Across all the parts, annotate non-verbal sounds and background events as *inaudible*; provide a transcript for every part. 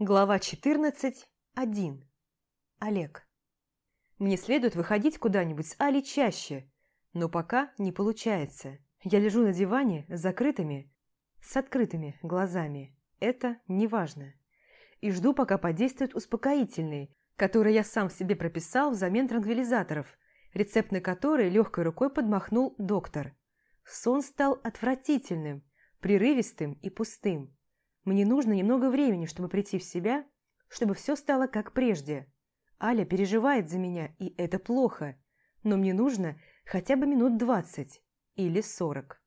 Глава 14.1. Олег. Мне следует выходить куда-нибудь с Али чаще, но пока не получается. Я лежу на диване с закрытыми, с открытыми глазами. Это не важно. И жду, пока подействует успокоительный, который я сам себе прописал взамен транквилизаторов, рецепт на который легкой рукой подмахнул доктор. Сон стал отвратительным, прерывистым и пустым. Мне нужно немного времени, чтобы прийти в себя, чтобы все стало как прежде. Аля переживает за меня, и это плохо. Но мне нужно хотя бы минут двадцать или сорок.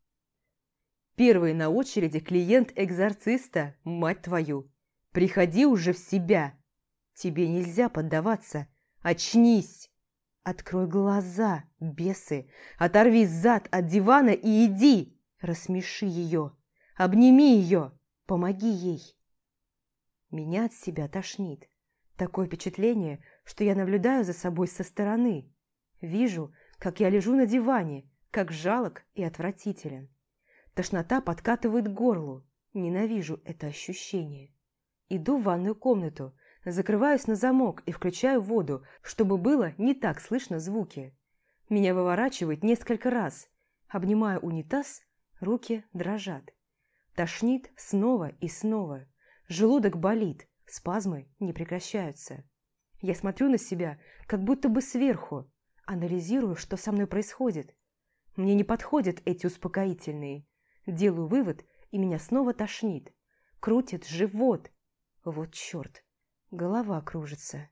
Первый на очереди клиент экзорциста, мать твою. Приходи уже в себя. Тебе нельзя поддаваться. Очнись. Открой глаза, бесы. Оторви зад от дивана и иди. Рассмеши ее. Обними ее. Помоги ей. Меня от себя тошнит. Такое впечатление, что я наблюдаю за собой со стороны. Вижу, как я лежу на диване, как жалок и отвратителен. Тошнота подкатывает к горлу. Ненавижу это ощущение. Иду в ванную комнату, закрываюсь на замок и включаю воду, чтобы было не так слышно звуки. Меня выворачивает несколько раз. Обнимаю унитаз, руки дрожат. Тошнит снова и снова. Желудок болит, спазмы не прекращаются. Я смотрю на себя, как будто бы сверху, анализирую, что со мной происходит. Мне не подходят эти успокоительные. Делаю вывод, и меня снова тошнит. Крутит живот. Вот черт. Голова кружится.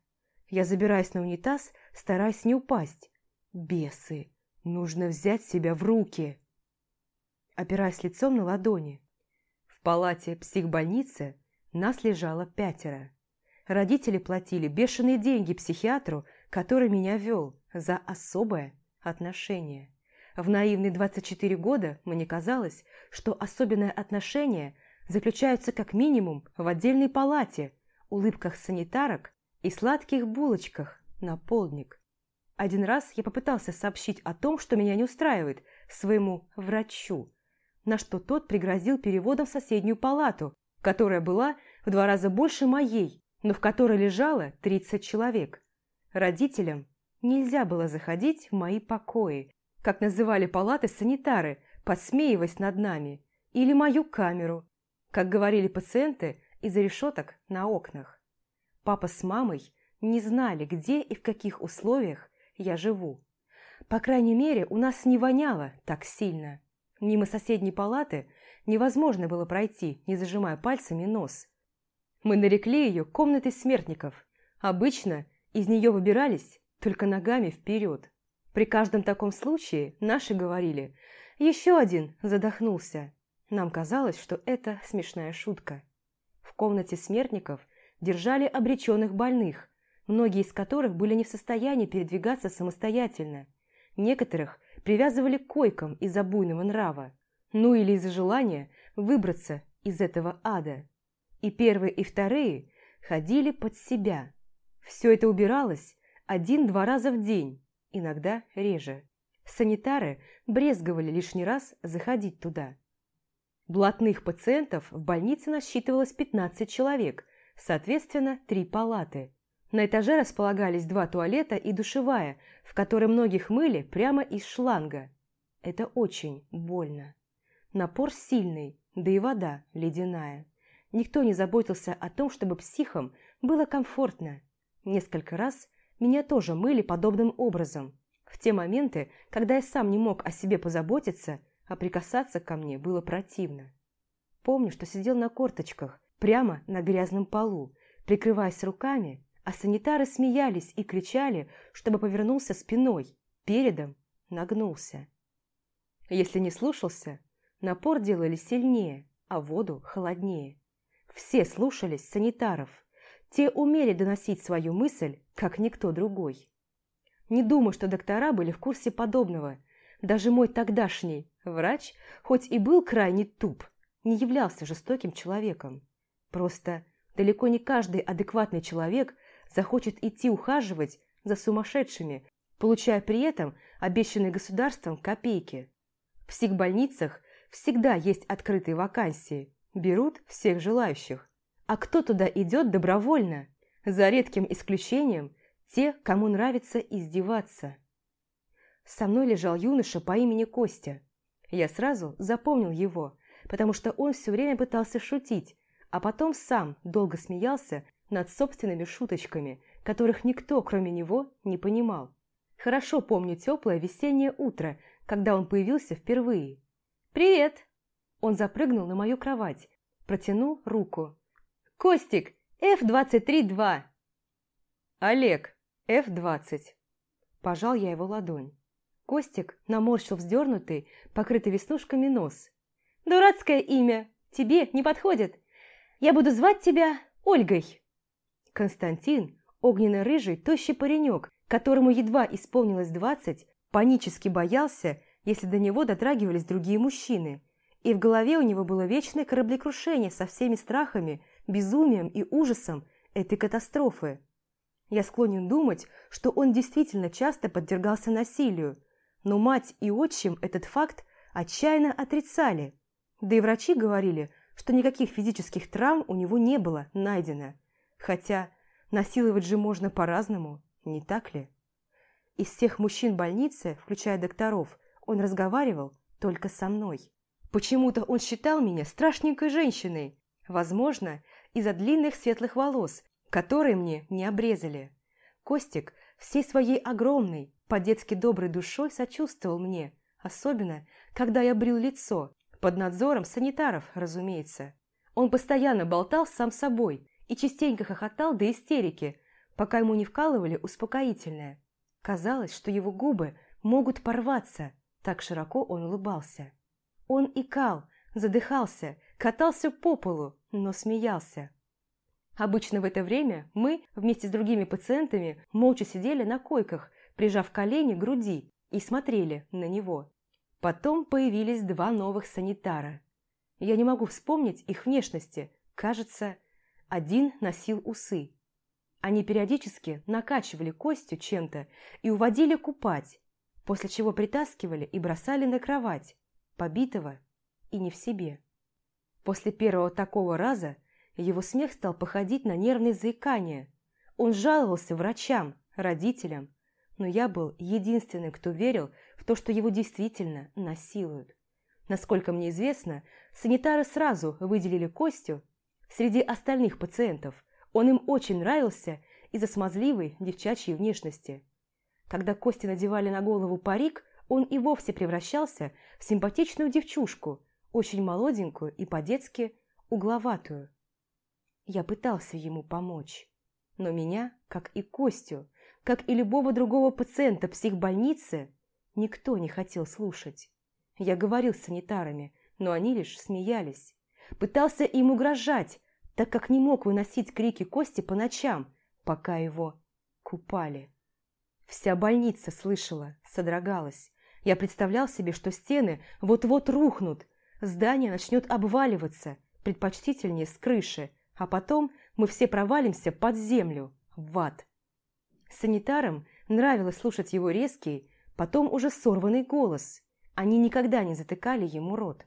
Я забираюсь на унитаз, стараясь не упасть. Бесы. Нужно взять себя в руки. Опираясь лицом на ладони палате психбольницы нас лежало пятеро. Родители платили бешеные деньги психиатру, который меня вел, за особое отношение. В наивные 24 года мне казалось, что особенное отношение заключается как минимум в отдельной палате, улыбках санитарок и сладких булочках на полдник. Один раз я попытался сообщить о том, что меня не устраивает, своему врачу, на что тот пригрозил переводом в соседнюю палату, которая была в два раза больше моей, но в которой лежало 30 человек. Родителям нельзя было заходить в мои покои, как называли палаты санитары, подсмеиваясь над нами, или мою камеру, как говорили пациенты из-за решеток на окнах. Папа с мамой не знали, где и в каких условиях я живу. По крайней мере, у нас не воняло так сильно. Мимо соседней палаты невозможно было пройти, не зажимая пальцами нос. Мы нарекли ее комнатой смертников. Обычно из нее выбирались только ногами вперед. При каждом таком случае наши говорили «Еще один задохнулся». Нам казалось, что это смешная шутка. В комнате смертников держали обреченных больных, многие из которых были не в состоянии передвигаться самостоятельно. Некоторых привязывали к койкам из-за буйного нрава, ну или из-за желания выбраться из этого ада. И первые, и вторые ходили под себя. Все это убиралось один-два раза в день, иногда реже. Санитары брезговали лишний раз заходить туда. Блатных пациентов в больнице насчитывалось 15 человек, соответственно, три палаты. На этаже располагались два туалета и душевая, в которой многих мыли прямо из шланга. Это очень больно. Напор сильный, да и вода ледяная. Никто не заботился о том, чтобы психам было комфортно. Несколько раз меня тоже мыли подобным образом. В те моменты, когда я сам не мог о себе позаботиться, а прикасаться ко мне было противно. Помню, что сидел на корточках, прямо на грязном полу, прикрываясь руками а санитары смеялись и кричали, чтобы повернулся спиной, передом нагнулся. Если не слушался, напор делали сильнее, а воду холоднее. Все слушались санитаров. Те умели доносить свою мысль, как никто другой. Не думаю, что доктора были в курсе подобного. Даже мой тогдашний врач, хоть и был крайне туп, не являлся жестоким человеком. Просто далеко не каждый адекватный человек захочет идти ухаживать за сумасшедшими, получая при этом обещанные государством копейки. В психбольницах всегда есть открытые вакансии, берут всех желающих. а кто туда идет добровольно, за редким исключением те, кому нравится издеваться. Со мной лежал юноша по имени Костя. Я сразу запомнил его, потому что он все время пытался шутить, а потом сам долго смеялся над собственными шуточками, которых никто, кроме него, не понимал. Хорошо помню теплое весеннее утро, когда он появился впервые. «Привет!» Он запрыгнул на мою кровать, протянул руку. «Костик, F-23-2!» «Олег, F-20!» Пожал я его ладонь. Костик наморщил вздернутый, покрытый веснушками нос. «Дурацкое имя! Тебе не подходит! Я буду звать тебя Ольгой!» Константин, огненно-рыжий, тощий паренек, которому едва исполнилось двадцать, панически боялся, если до него дотрагивались другие мужчины, и в голове у него было вечное кораблекрушение со всеми страхами, безумием и ужасом этой катастрофы. Я склонен думать, что он действительно часто подвергался насилию, но мать и отчим этот факт отчаянно отрицали, да и врачи говорили, что никаких физических травм у него не было найдено, хотя насиловать же можно по-разному, не так ли? Из всех мужчин больницы, включая докторов, он разговаривал только со мной. Почему-то он считал меня страшненькой женщиной, возможно, из-за длинных светлых волос, которые мне не обрезали. Костик всей своей огромной, по-детски доброй душой сочувствовал мне, особенно, когда я брил лицо, под надзором санитаров, разумеется. Он постоянно болтал сам собой и частенько хохотал до истерики, пока ему не вкалывали успокоительное. Казалось, что его губы могут порваться, так широко он улыбался. Он икал, задыхался, катался по полу, но смеялся. Обычно в это время мы вместе с другими пациентами молча сидели на койках, прижав колени к груди и смотрели на него. Потом появились два новых санитара. Я не могу вспомнить их внешности. Кажется, один носил усы, они периодически накачивали Костю чем-то и уводили купать, после чего притаскивали и бросали на кровать, побитого и не в себе. После первого такого раза его смех стал походить на нервное заикание. Он жаловался врачам, родителям, но я был единственным, кто верил в то, что его действительно насилуют. Насколько мне известно, санитары сразу выделили Костю среди остальных пациентов, он им очень нравился из-за смазливой девчачьей внешности. Когда Кости надевали на голову парик, он и вовсе превращался в симпатичную девчушку, очень молоденькую и по-детски угловатую. Я пытался ему помочь, но меня, как и Костю, как и любого другого пациента психбольницы, никто не хотел слушать. Я говорил с санитарами, но они лишь смеялись. Пытался им угрожать, так как не мог выносить крики Кости по ночам, пока его купали. Вся больница слышала, содрогалась. Я представлял себе, что стены вот-вот рухнут, здание начнет обваливаться, предпочтительнее с крыши, а потом мы все провалимся под землю, в ад. Санитарам нравилось слушать его резкий, потом уже сорванный голос. Они никогда не затыкали ему рот.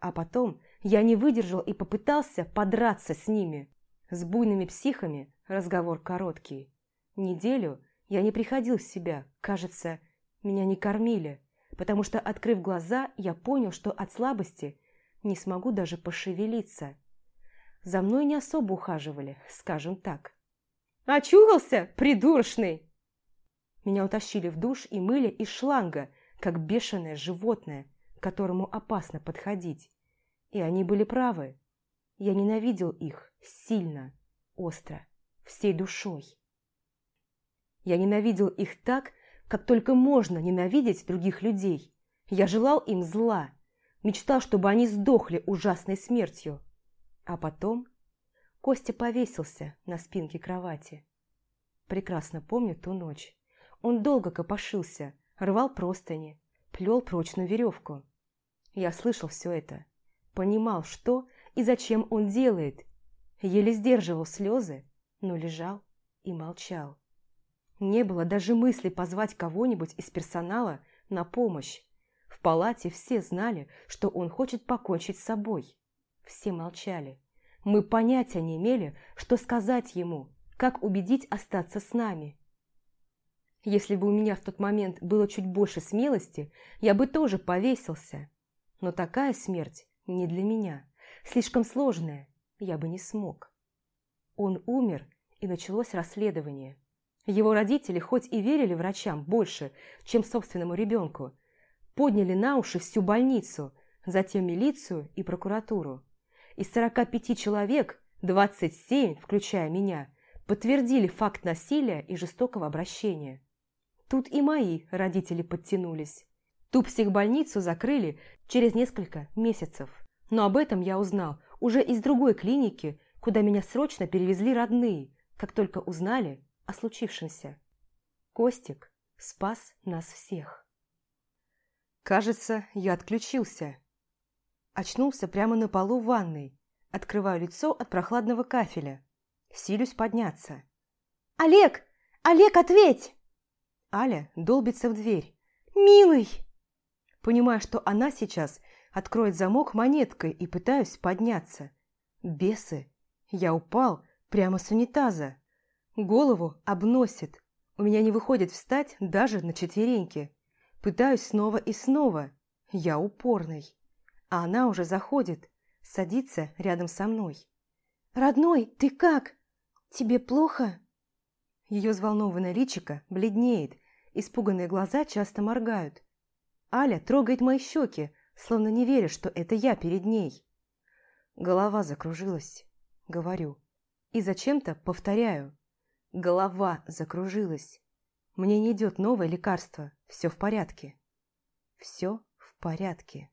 А потом я не выдержал и попытался подраться с ними. С буйными психами разговор короткий. Неделю я не приходил в себя, кажется, меня не кормили, потому что, открыв глаза, я понял, что от слабости не смогу даже пошевелиться. За мной не особо ухаживали, скажем так. «Очухался, придурочный!» Меня утащили в душ и мыли из шланга, как бешеное животное, к которому опасно подходить. И они были правы. Я ненавидел их сильно, остро, всей душой. Я ненавидел их так, как только можно ненавидеть других людей. Я желал им зла, мечтал, чтобы они сдохли ужасной смертью. А потом Костя повесился на спинке кровати. Прекрасно помню ту ночь. Он долго копошился, рвал простыни, плел прочную веревку. Я слышал все это понимал, что и зачем он делает, еле сдерживал слезы, но лежал и молчал. Не было даже мысли позвать кого-нибудь из персонала на помощь. В палате все знали, что он хочет покончить с собой. Все молчали. Мы понятия не имели, что сказать ему, как убедить остаться с нами. Если бы у меня в тот момент было чуть больше смелости, я бы тоже повесился. Но такая смерть не для меня. Слишком сложная, я бы не смог. Он умер, и началось расследование. Его родители хоть и верили врачам больше, чем собственному ребенку, подняли на уши всю больницу, затем милицию и прокуратуру. Из 45 человек 27, включая меня, подтвердили факт насилия и жестокого обращения. Тут и мои родители подтянулись. Ту психбольницу закрыли через несколько месяцев. Но об этом я узнал уже из другой клиники, куда меня срочно перевезли родные, как только узнали о случившемся. Костик спас нас всех. Кажется, я отключился. Очнулся прямо на полу ванной. Открываю лицо от прохладного кафеля. Силюсь подняться. «Олег! Олег, ответь!» Аля долбится в дверь. «Милый!» Понимаю, что она сейчас откроет замок монеткой и пытаюсь подняться. Бесы! Я упал прямо с унитаза. Голову обносит. У меня не выходит встать даже на четвереньки. Пытаюсь снова и снова. Я упорный. А она уже заходит, садится рядом со мной. «Родной, ты как? Тебе плохо?» Ее взволнованное личико бледнеет, испуганные глаза часто моргают. Аля трогает мои щеки, словно не веря, что это я перед ней. Голова закружилась, говорю. И зачем-то повторяю. Голова закружилась. Мне не идет новое лекарство. Все в порядке. Все в порядке.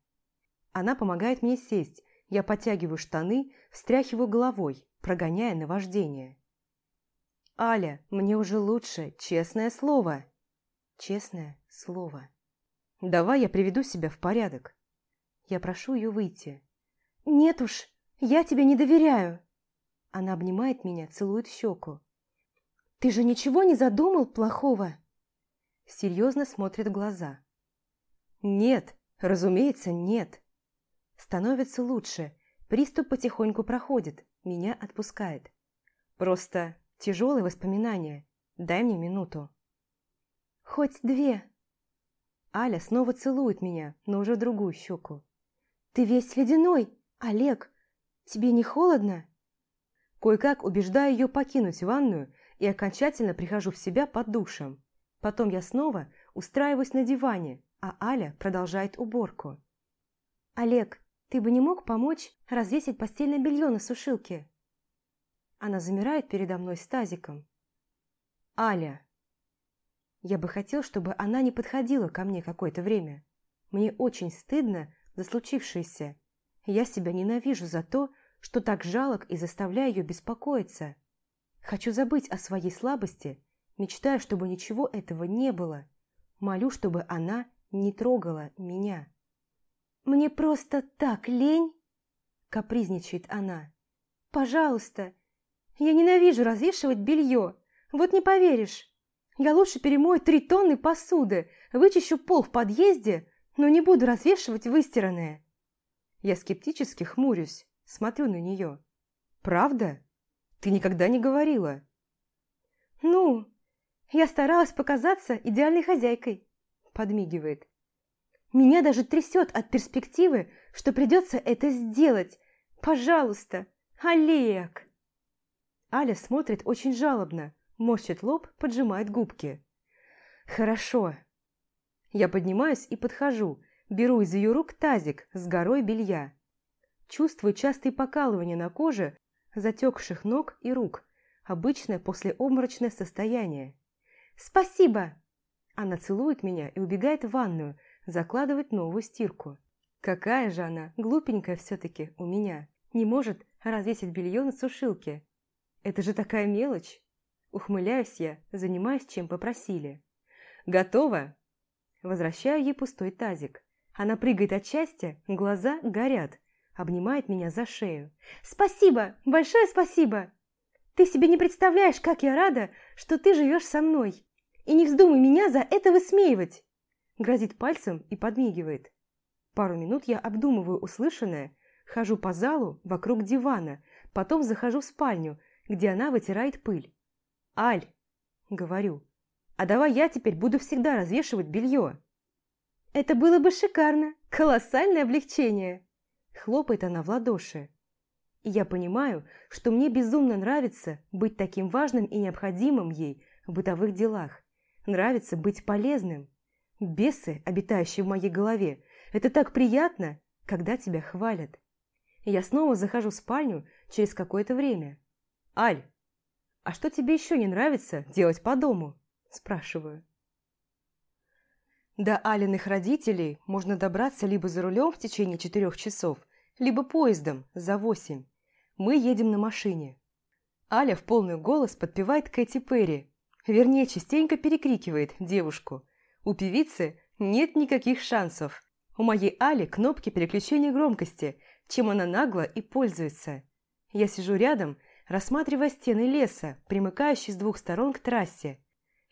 Она помогает мне сесть. Я подтягиваю штаны, встряхиваю головой, прогоняя наваждение. «Аля, мне уже лучше, честное слово!» «Честное слово!» «Давай я приведу себя в порядок!» Я прошу ее выйти. «Нет уж, я тебе не доверяю!» Она обнимает меня, целует в щеку. «Ты же ничего не задумал плохого?» Серьезно смотрит в глаза. «Нет, разумеется, нет!» Становится лучше, приступ потихоньку проходит, меня отпускает. Просто тяжелые воспоминания, дай мне минуту. «Хоть две!» Аля снова целует меня, но уже другую щеку. «Ты весь ледяной, Олег! Тебе не холодно?» Кое-как убеждаю ее покинуть ванную и окончательно прихожу в себя под душем. Потом я снова устраиваюсь на диване, а Аля продолжает уборку. «Олег, ты бы не мог помочь развесить постельное белье на сушилке?» Она замирает передо мной с тазиком. «Аля!» Я бы хотел, чтобы она не подходила ко мне какое-то время. Мне очень стыдно за случившееся. Я себя ненавижу за то, что так жалок и заставляю ее беспокоиться. Хочу забыть о своей слабости, мечтаю, чтобы ничего этого не было. Молю, чтобы она не трогала меня. «Мне просто так лень!» – капризничает она. «Пожалуйста, я ненавижу развешивать белье, вот не поверишь. Я лучше перемою три тонны посуды, вычищу пол в подъезде, но не буду развешивать выстиранное. Я скептически хмурюсь, смотрю на нее. «Правда? Ты никогда не говорила?» «Ну, я старалась показаться идеальной хозяйкой», – подмигивает. «Меня даже трясет от перспективы, что придется это сделать. Пожалуйста, Олег!» Аля смотрит очень жалобно, морщит лоб, поджимает губки. «Хорошо». Я поднимаюсь и подхожу, беру из ее рук тазик с горой белья. Чувствую частые покалывания на коже, затекших ног и рук, обычное послеобморочное состояние. «Спасибо!» Она целует меня и убегает в ванную, закладывает новую стирку. Какая же она, глупенькая все-таки у меня, не может развесить белье на сушилке. Это же такая мелочь. Ухмыляюсь я, занимаясь, чем попросили. «Готово?» Возвращаю ей пустой тазик. Она прыгает от счастья, глаза горят, обнимает меня за шею. «Спасибо! Большое спасибо! Ты себе не представляешь, как я рада, что ты живешь со мной! И не вздумай меня за это высмеивать!» Грозит пальцем и подмигивает. Пару минут я обдумываю услышанное, хожу по залу вокруг дивана, Потом захожу в спальню, где она вытирает пыль. «Аль!» – говорю. «А давай я теперь буду всегда развешивать белье». «Это было бы шикарно! Колоссальное облегчение!» Хлопает она в ладоши. И я понимаю, что мне безумно нравится быть таким важным и необходимым ей в бытовых делах. Нравится быть полезным. Бесы, обитающие в моей голове, это так приятно, когда тебя хвалят. Я снова захожу в спальню через какое-то время. «Аль, а что тебе еще не нравится делать по дому?» – спрашиваю. До Алиных родителей можно добраться либо за рулем в течение четырех часов, либо поездом за восемь. Мы едем на машине. Аля в полный голос подпевает Кэти Перри, вернее, частенько перекрикивает девушку. У певицы нет никаких шансов. У моей Али кнопки переключения громкости, чем она нагло и пользуется. Я сижу рядом, рассматривая стены леса, примыкающие с двух сторон к трассе.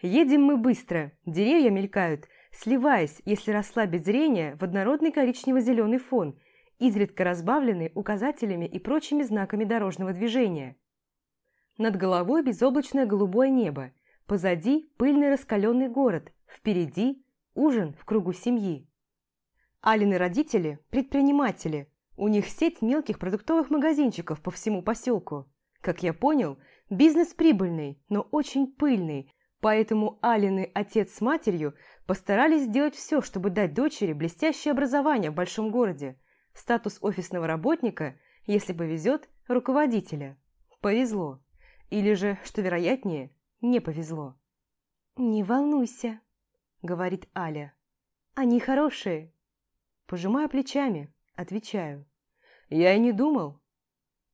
Едем мы быстро, деревья мелькают – сливаясь, если расслабить зрение, в однородный коричнево-зеленый фон, изредка разбавленный указателями и прочими знаками дорожного движения. Над головой безоблачное голубое небо, позади пыльный раскаленный город, впереди ужин в кругу семьи. Алины родители – предприниматели, у них сеть мелких продуктовых магазинчиков по всему поселку. Как я понял, бизнес прибыльный, но очень пыльный, поэтому Алины отец с матерью Постарались сделать все, чтобы дать дочери блестящее образование в большом городе, статус офисного работника, если повезет, руководителя. Повезло. Или же, что вероятнее, не повезло. «Не волнуйся», — говорит Аля. «Они хорошие». Пожимаю плечами, отвечаю. «Я и не думал».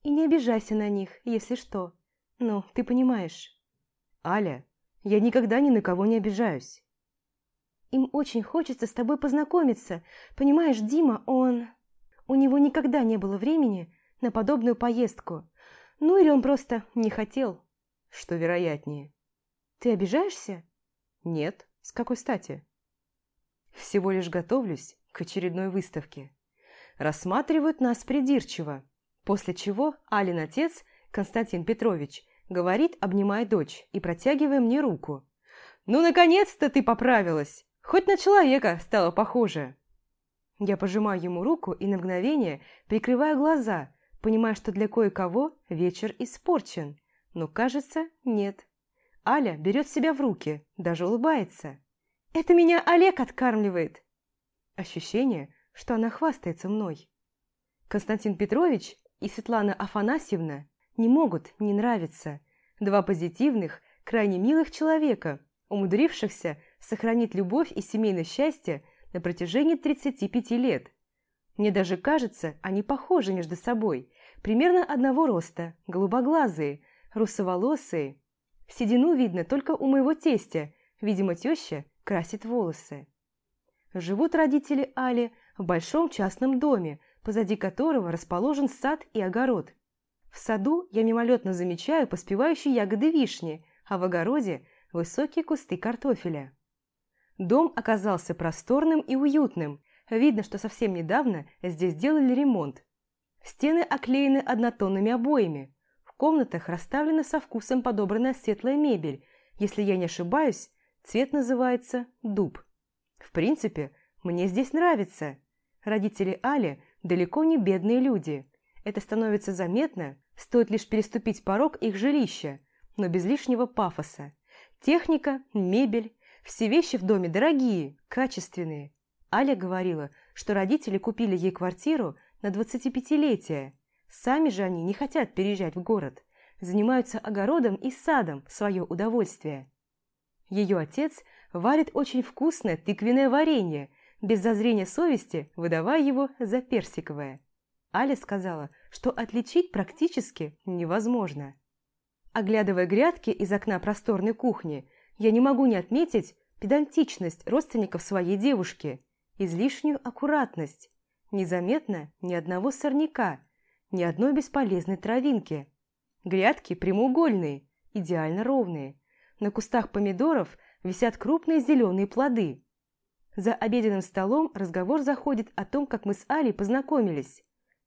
«И не обижайся на них, если что. Ну, ты понимаешь». «Аля, я никогда ни на кого не обижаюсь». Им очень хочется с тобой познакомиться. Понимаешь, Дима, он... У него никогда не было времени на подобную поездку. Ну или он просто не хотел, что вероятнее. Ты обижаешься? Нет. С какой стати? Всего лишь готовлюсь к очередной выставке. Рассматривают нас придирчиво, после чего Алин отец, Константин Петрович, говорит, обнимая дочь и протягивая мне руку. «Ну, наконец-то ты поправилась! Хоть на человека стало похоже. Я пожимаю ему руку и на мгновение прикрываю глаза, понимая, что для кое-кого вечер испорчен. Но, кажется, нет. Аля берет себя в руки, даже улыбается. «Это меня Олег откармливает!» Ощущение, что она хвастается мной. Константин Петрович и Светлана Афанасьевна не могут не нравиться. Два позитивных, крайне милых человека, умудрившихся сохранить любовь и семейное счастье на протяжении 35 лет. Мне даже кажется, они похожи между собой, примерно одного роста, голубоглазые, русоволосые. Седину видно только у моего тестя, видимо, теща красит волосы. Живут родители Али в большом частном доме, позади которого расположен сад и огород. В саду я мимолетно замечаю поспевающие ягоды вишни, а в огороде – высокие кусты картофеля. Дом оказался просторным и уютным. Видно, что совсем недавно здесь делали ремонт. Стены оклеены однотонными обоями. В комнатах расставлена со вкусом подобранная светлая мебель. Если я не ошибаюсь, цвет называется дуб. В принципе, мне здесь нравится. Родители Али далеко не бедные люди. Это становится заметно, стоит лишь переступить порог их жилища, но без лишнего пафоса. Техника, мебель, все вещи в доме дорогие, качественные. Аля говорила, что родители купили ей квартиру на 25-летие. Сами же они не хотят переезжать в город. Занимаются огородом и садом в свое удовольствие. Ее отец варит очень вкусное тыквенное варенье, без зазрения совести выдавая его за персиковое. Аля сказала, что отличить практически невозможно. Оглядывая грядки из окна просторной кухни, я не могу не отметить педантичность родственников своей девушки, излишнюю аккуратность, незаметно ни одного сорняка, ни одной бесполезной травинки. Грядки прямоугольные, идеально ровные. На кустах помидоров висят крупные зеленые плоды. За обеденным столом разговор заходит о том, как мы с Алей познакомились.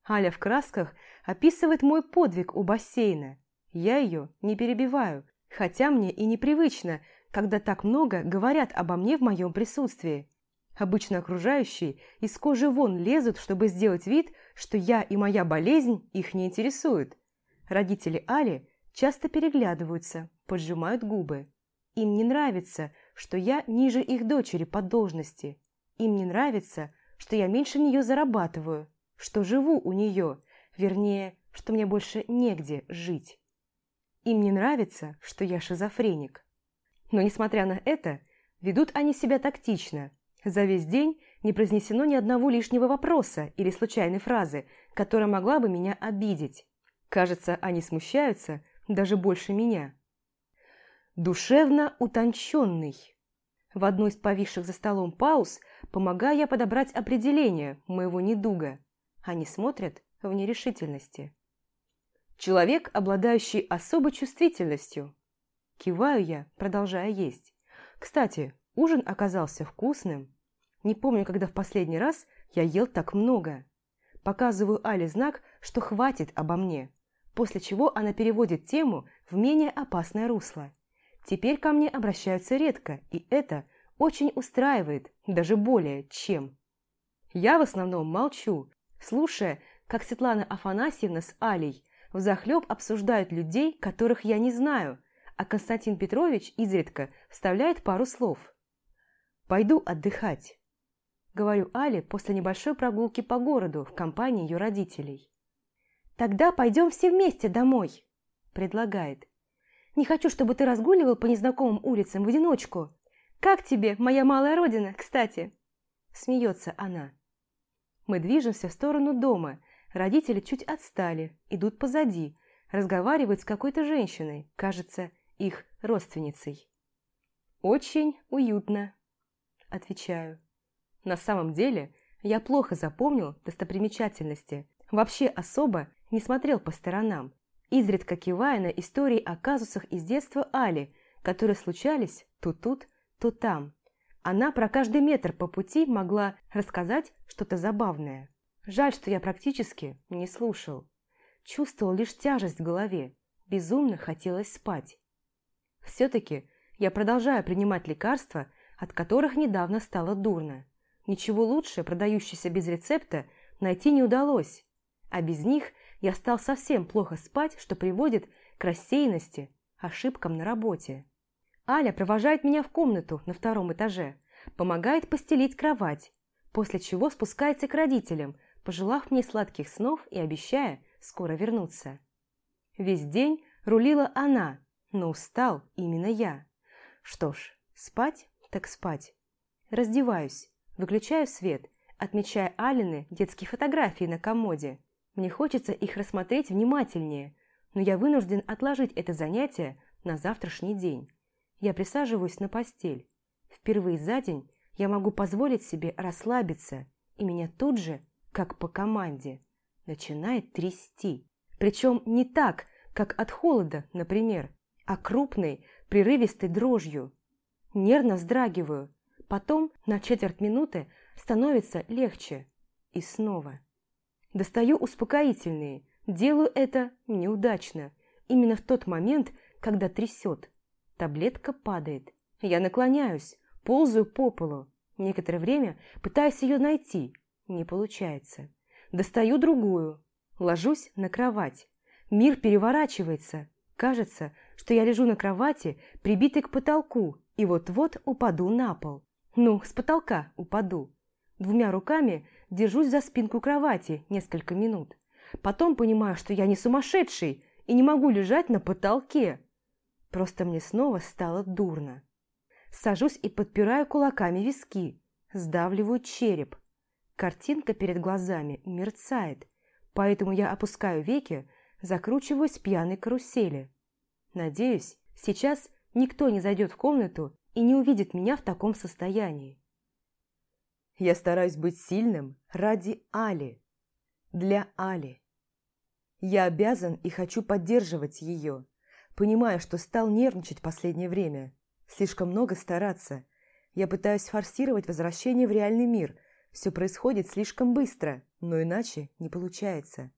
Аля в красках описывает мой подвиг у бассейна. Я ее не перебиваю, хотя мне и непривычно, когда так много говорят обо мне в моем присутствии. Обычно окружающие из кожи вон лезут, чтобы сделать вид, что я и моя болезнь их не интересуют. Родители Али часто переглядываются, поджимают губы. Им не нравится, что я ниже их дочери по должности. Им не нравится, что я меньше нее зарабатываю, что живу у нее, вернее, что мне больше негде жить. Им не нравится, что я шизофреник. Но, несмотря на это, ведут они себя тактично. За весь день не произнесено ни одного лишнего вопроса или случайной фразы, которая могла бы меня обидеть. Кажется, они смущаются даже больше меня. Душевно утонченный. В одной из повисших за столом пауз помогаю я подобрать определение моего недуга. Они смотрят в нерешительности. Человек, обладающий особой чувствительностью. Киваю я, продолжая есть. Кстати, ужин оказался вкусным. Не помню, когда в последний раз я ел так много. Показываю Але знак, что хватит обо мне, после чего она переводит тему в менее опасное русло. Теперь ко мне обращаются редко, и это очень устраивает, даже более чем. Я в основном молчу, слушая, как Светлана Афанасьевна с Алей взахлеб обсуждают людей, которых я не знаю, а Константин Петрович изредка вставляет пару слов. «Пойду отдыхать», – говорю Але после небольшой прогулки по городу в компании ее родителей. «Тогда пойдем все вместе домой», – предлагает. «Не хочу, чтобы ты разгуливал по незнакомым улицам в одиночку. Как тебе, моя малая родина, кстати?» Смеется она. Мы движемся в сторону дома. Родители чуть отстали, идут позади, разговаривают с какой-то женщиной, кажется, их родственницей. «Очень уютно», – отвечаю. На самом деле, я плохо запомнил достопримечательности, вообще особо не смотрел по сторонам, изредка кивая на истории о казусах из детства Али, которые случались то тут, то там. Она про каждый метр по пути могла рассказать что-то забавное. Жаль, что я практически не слушал. Чувствовал лишь тяжесть в голове. Безумно хотелось спать. Все-таки я продолжаю принимать лекарства, от которых недавно стало дурно. Ничего лучше, продающейся без рецепта, найти не удалось. А без них я стал совсем плохо спать, что приводит к рассеянности, ошибкам на работе. Аля провожает меня в комнату на втором этаже, помогает постелить кровать, после чего спускается к родителям, пожелав мне сладких снов и обещая скоро вернуться. Весь день рулила она, но устал именно я. Что ж, спать так спать. Раздеваюсь, выключаю свет, отмечая Алины детские фотографии на комоде. Мне хочется их рассмотреть внимательнее, но я вынужден отложить это занятие на завтрашний день. Я присаживаюсь на постель. Впервые за день я могу позволить себе расслабиться, и меня тут же, как по команде, начинает трясти. Причем не так, как от холода, например, а крупной, прерывистой дрожью. Нервно вздрагиваю, потом на четверть минуты становится легче. И снова. Достаю успокоительные, делаю это неудачно, именно в тот момент, когда трясет. Таблетка падает. Я наклоняюсь, ползаю по полу. Некоторое время пытаюсь ее найти. Не получается. Достаю другую. Ложусь на кровать. Мир переворачивается. Кажется, что я лежу на кровати, прибитой к потолку, и вот-вот упаду на пол. Ну, с потолка упаду. Двумя руками держусь за спинку кровати несколько минут. Потом понимаю, что я не сумасшедший и не могу лежать на потолке. Просто мне снова стало дурно. Сажусь и подпираю кулаками виски, сдавливаю череп. Картинка перед глазами мерцает, поэтому я опускаю веки, закручиваюсь в пьяной карусели. Надеюсь, сейчас никто не зайдет в комнату и не увидит меня в таком состоянии. Я стараюсь быть сильным ради Али, для Али. Я обязан и хочу поддерживать ее. Понимаю, что стал нервничать последнее время. Слишком много стараться. Я пытаюсь форсировать возвращение в реальный мир. Все происходит слишком быстро, но иначе не получается.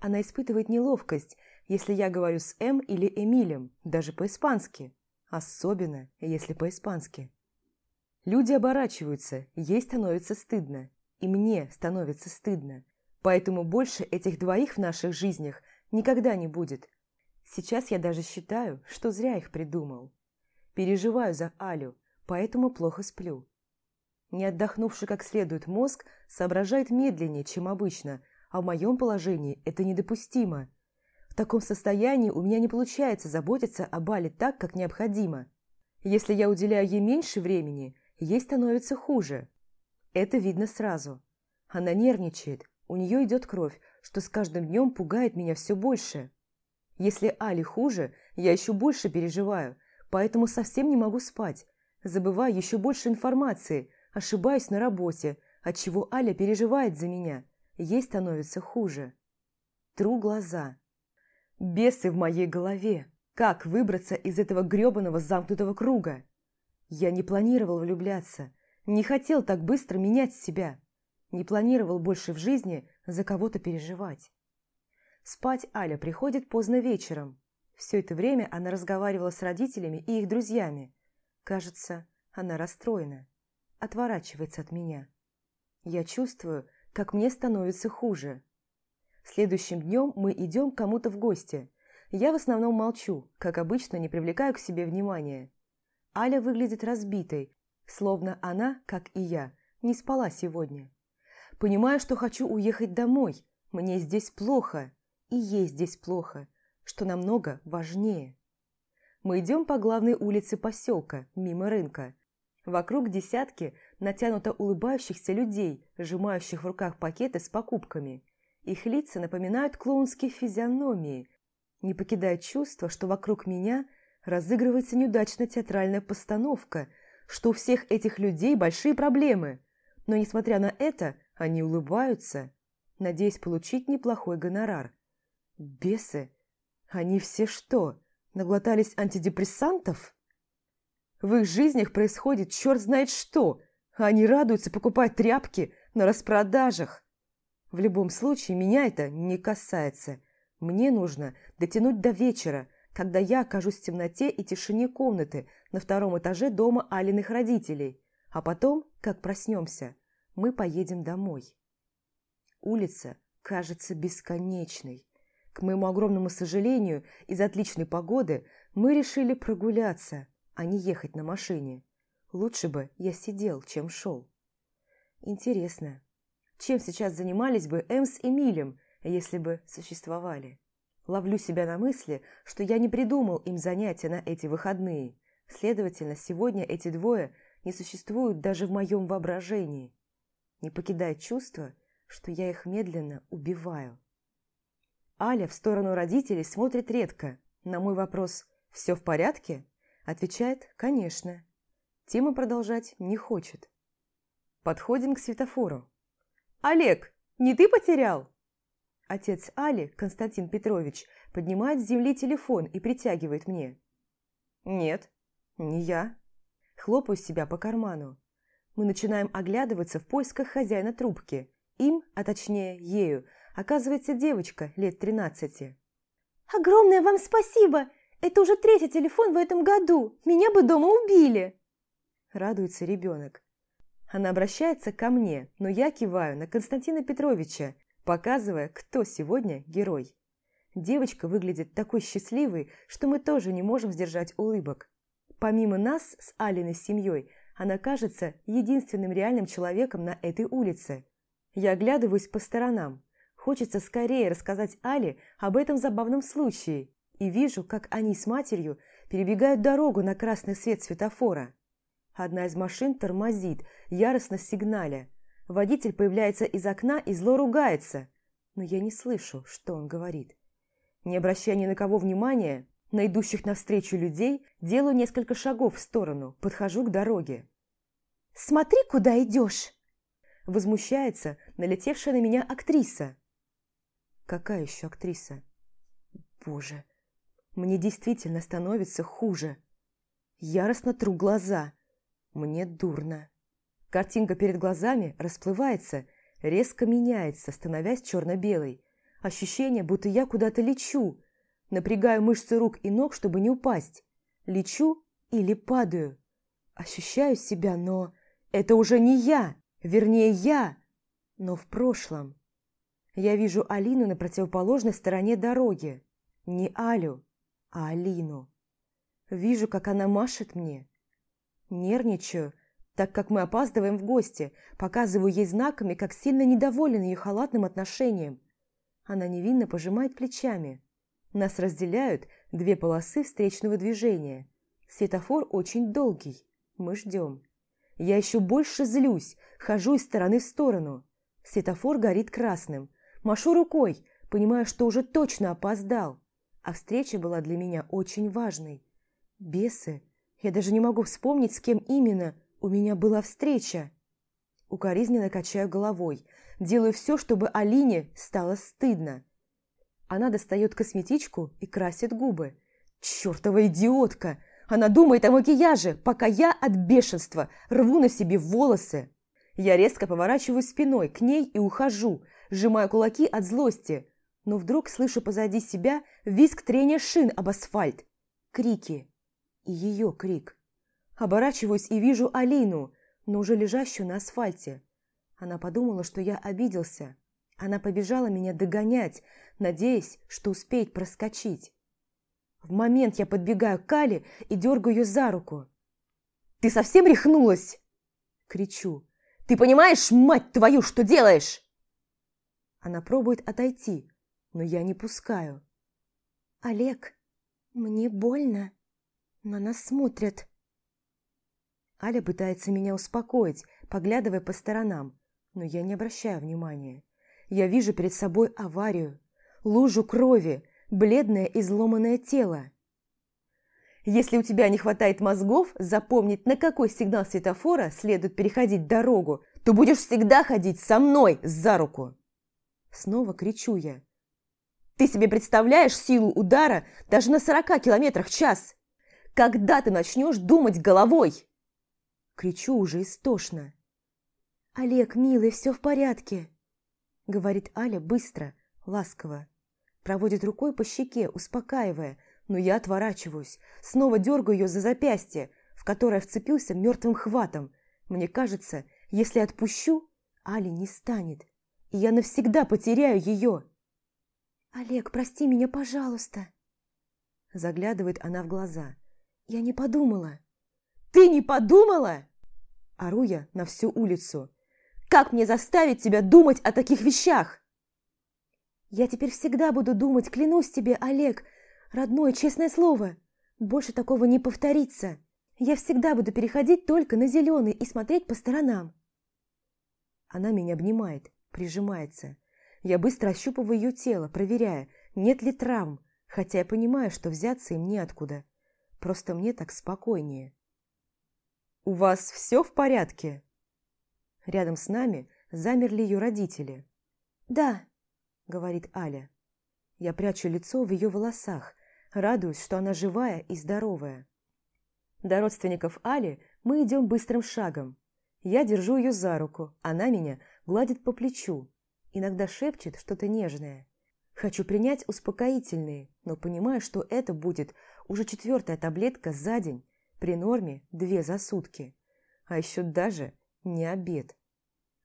она испытывает неловкость, если я говорю с М или Эмилем, даже по-испански. Особенно, если по-испански. Люди оборачиваются, ей становится стыдно. И мне становится стыдно. Поэтому больше этих двоих в наших жизнях никогда не будет. Сейчас я даже считаю, что зря их придумал. Переживаю за Алю, поэтому плохо сплю. Не отдохнувший как следует мозг соображает медленнее, чем обычно, а в моем положении это недопустимо. В таком состоянии у меня не получается заботиться о Бале так, как необходимо. Если я уделяю ей меньше времени, ей становится хуже. Это видно сразу. Она нервничает, у нее идет кровь, что с каждым днем пугает меня все больше. Если Али хуже, я еще больше переживаю, поэтому совсем не могу спать. Забываю еще больше информации, ошибаюсь на работе, отчего Аля переживает за меня. Ей становится хуже. Тру глаза. Бесы в моей голове. Как выбраться из этого грёбаного замкнутого круга? Я не планировал влюбляться, не хотел так быстро менять себя, не планировал больше в жизни за кого-то переживать. Спать Аля приходит поздно вечером. Все это время она разговаривала с родителями и их друзьями. Кажется, она расстроена, отворачивается от меня. Я чувствую, как мне становится хуже. Следующим днем мы идем кому-то в гости. Я в основном молчу, как обычно, не привлекаю к себе внимания. Аля выглядит разбитой, словно она, как и я, не спала сегодня. Понимаю, что хочу уехать домой, мне здесь плохо, и ей здесь плохо, что намного важнее. Мы идем по главной улице поселка, мимо рынка. Вокруг десятки натянуто улыбающихся людей, сжимающих в руках пакеты с покупками. Их лица напоминают клоунские физиономии. Не покидает чувство, что вокруг меня разыгрывается неудачная театральная постановка, что у всех этих людей большие проблемы. Но, несмотря на это, они улыбаются, надеясь получить неплохой гонорар. Бесы! Они все что, наглотались антидепрессантов? В их жизнях происходит черт знает что, а они радуются, покупая тряпки на распродажах. В любом случае, меня это не касается. Мне нужно дотянуть до вечера, когда я окажусь в темноте и тишине комнаты на втором этаже дома Алиных родителей, а потом, как проснемся, мы поедем домой. Улица кажется бесконечной. К моему огромному сожалению, из-за отличной погоды мы решили прогуляться, а не ехать на машине. Лучше бы я сидел, чем шел. Интересно, чем сейчас занимались бы Эм с Эмилем, если бы существовали? Ловлю себя на мысли, что я не придумал им занятия на эти выходные. Следовательно, сегодня эти двое не существуют даже в моем воображении. Не покидает чувство, что я их медленно убиваю. Аля в сторону родителей смотрит редко. На мой вопрос «Все в порядке?» отвечает «Конечно». Тема продолжать не хочет. Подходим к светофору. «Олег, не ты потерял?» Отец Али, Константин Петрович, поднимает с земли телефон и притягивает мне. «Нет, не я». Хлопаю себя по карману. Мы начинаем оглядываться в поисках хозяина трубки. Им, а точнее ею, оказывается девочка лет тринадцати. «Огромное вам спасибо! Это уже третий телефон в этом году! Меня бы дома убили!» Радуется ребенок. Она обращается ко мне, но я киваю на Константина Петровича, показывая, кто сегодня герой. Девочка выглядит такой счастливой, что мы тоже не можем сдержать улыбок. Помимо нас с Алиной семьей, она кажется единственным реальным человеком на этой улице. Я оглядываюсь по сторонам. Хочется скорее рассказать Али об этом забавном случае и вижу, как они с матерью перебегают дорогу на красный свет светофора. Одна из машин тормозит, яростно сигналя. Водитель появляется из окна и зло ругается, но я не слышу, что он говорит. Не обращая ни на кого внимания, на идущих навстречу людей, делаю несколько шагов в сторону, подхожу к дороге. «Смотри, куда идешь!» Возмущается налетевшая на меня актриса. Какая еще актриса? Боже, мне действительно становится хуже. Яростно тру глаза. Мне дурно. Картинка перед глазами расплывается, резко меняется, становясь черно-белой. Ощущение, будто я куда-то лечу. Напрягаю мышцы рук и ног, чтобы не упасть. Лечу или падаю. Ощущаю себя, но это уже не я. Вернее, я, но в прошлом. Я вижу Алину на противоположной стороне дороги. Не Алю, а Алину. Вижу, как она машет мне. Нервничаю, так как мы опаздываем в гости, показываю ей знаками, как сильно недоволен ее халатным отношением. Она невинно пожимает плечами. Нас разделяют две полосы встречного движения. Светофор очень долгий. Мы ждем. Я еще больше злюсь, хожу из стороны в сторону. Светофор горит красным. Машу рукой, понимая, что уже точно опоздал. А встреча была для меня очень важной. Бесы. Я даже не могу вспомнить, с кем именно у меня была встреча. Укоризненно качаю головой. Делаю все, чтобы Алине стало стыдно. Она достает косметичку и красит губы. Чертова идиотка! Она думает о макияже, пока я от бешенства рву на себе волосы. Я резко поворачиваюсь спиной к ней и ухожу, сжимаю кулаки от злости, но вдруг слышу позади себя визг трения шин об асфальт, крики и ее крик. Оборачиваюсь и вижу Алину, но уже лежащую на асфальте. Она подумала, что я обиделся. Она побежала меня догонять, надеясь, что успеет проскочить. В момент я подбегаю к Кале и дергаю ее за руку. «Ты совсем рехнулась?» Кричу. «Ты понимаешь, мать твою, что делаешь?» Она пробует отойти, но я не пускаю. «Олег, мне больно. На нас смотрят». Аля пытается меня успокоить, поглядывая по сторонам, но я не обращаю внимания. Я вижу перед собой аварию, лужу крови, бледное изломанное тело. Если у тебя не хватает мозгов запомнить, на какой сигнал светофора следует переходить дорогу, то будешь всегда ходить со мной за руку. Снова кричу я. Ты себе представляешь силу удара даже на 40 километрах в час? Когда ты начнешь думать головой? Кричу уже истошно. «Олег, милый, все в порядке», — говорит Аля быстро, ласково. Проводит рукой по щеке, успокаивая, но я отворачиваюсь, снова дергаю ее за запястье, в которое вцепился мертвым хватом. Мне кажется, если отпущу, Али не станет, и я навсегда потеряю ее. «Олег, прости меня, пожалуйста!» Заглядывает она в глаза. «Я не подумала!» «Ты не подумала?» Ору я на всю улицу. «Как мне заставить тебя думать о таких вещах?» Я теперь всегда буду думать, клянусь тебе, Олег, родное, честное слово. Больше такого не повторится. Я всегда буду переходить только на зеленый и смотреть по сторонам. Она меня обнимает, прижимается. Я быстро ощупываю ее тело, проверяя, нет ли травм, хотя я понимаю, что взяться им неоткуда. Просто мне так спокойнее. «У вас все в порядке?» Рядом с нами замерли ее родители. «Да», – говорит Аля. Я прячу лицо в ее волосах, радуюсь, что она живая и здоровая. До родственников Али мы идем быстрым шагом. Я держу ее за руку, она меня гладит по плечу, иногда шепчет что-то нежное. Хочу принять успокоительные, но понимаю, что это будет уже четвертая таблетка за день, при норме две за сутки. А еще даже не обед.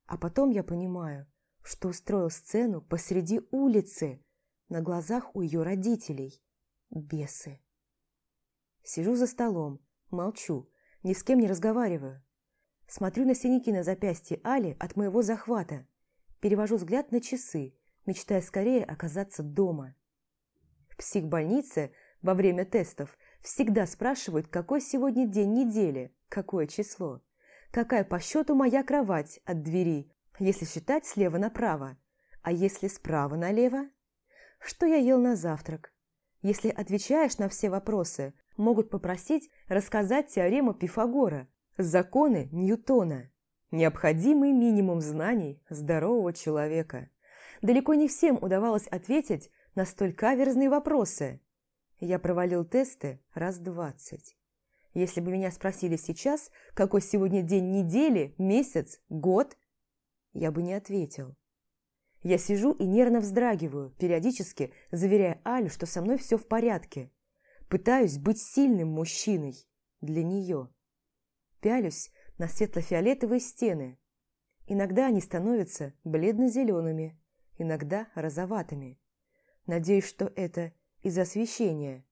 А потом я понимаю, что устроил сцену посреди улицы, на глазах у ее родителей. Бесы. Сижу за столом, молчу, ни с кем не разговариваю. Смотрю на синяки на запястье Али от моего захвата. Перевожу взгляд на часы, мечтая скорее оказаться дома. В психбольнице во время тестов всегда спрашивают, какой сегодня день недели, какое число, какая по счету моя кровать от двери, если считать слева направо, а если справа налево? Что я ел на завтрак? Если отвечаешь на все вопросы, могут попросить рассказать теорему Пифагора, законы Ньютона, необходимый минимум знаний здорового человека. Далеко не всем удавалось ответить на столь каверзные вопросы. Я провалил тесты раз двадцать. Если бы меня спросили сейчас, какой сегодня день недели, месяц, год, я бы не ответил. Я сижу и нервно вздрагиваю, периодически заверяя Алю, что со мной все в порядке. Пытаюсь быть сильным мужчиной для нее. Пялюсь на светло-фиолетовые стены. Иногда они становятся бледно-зелеными, иногда розоватыми. Надеюсь, что это из-за освещения.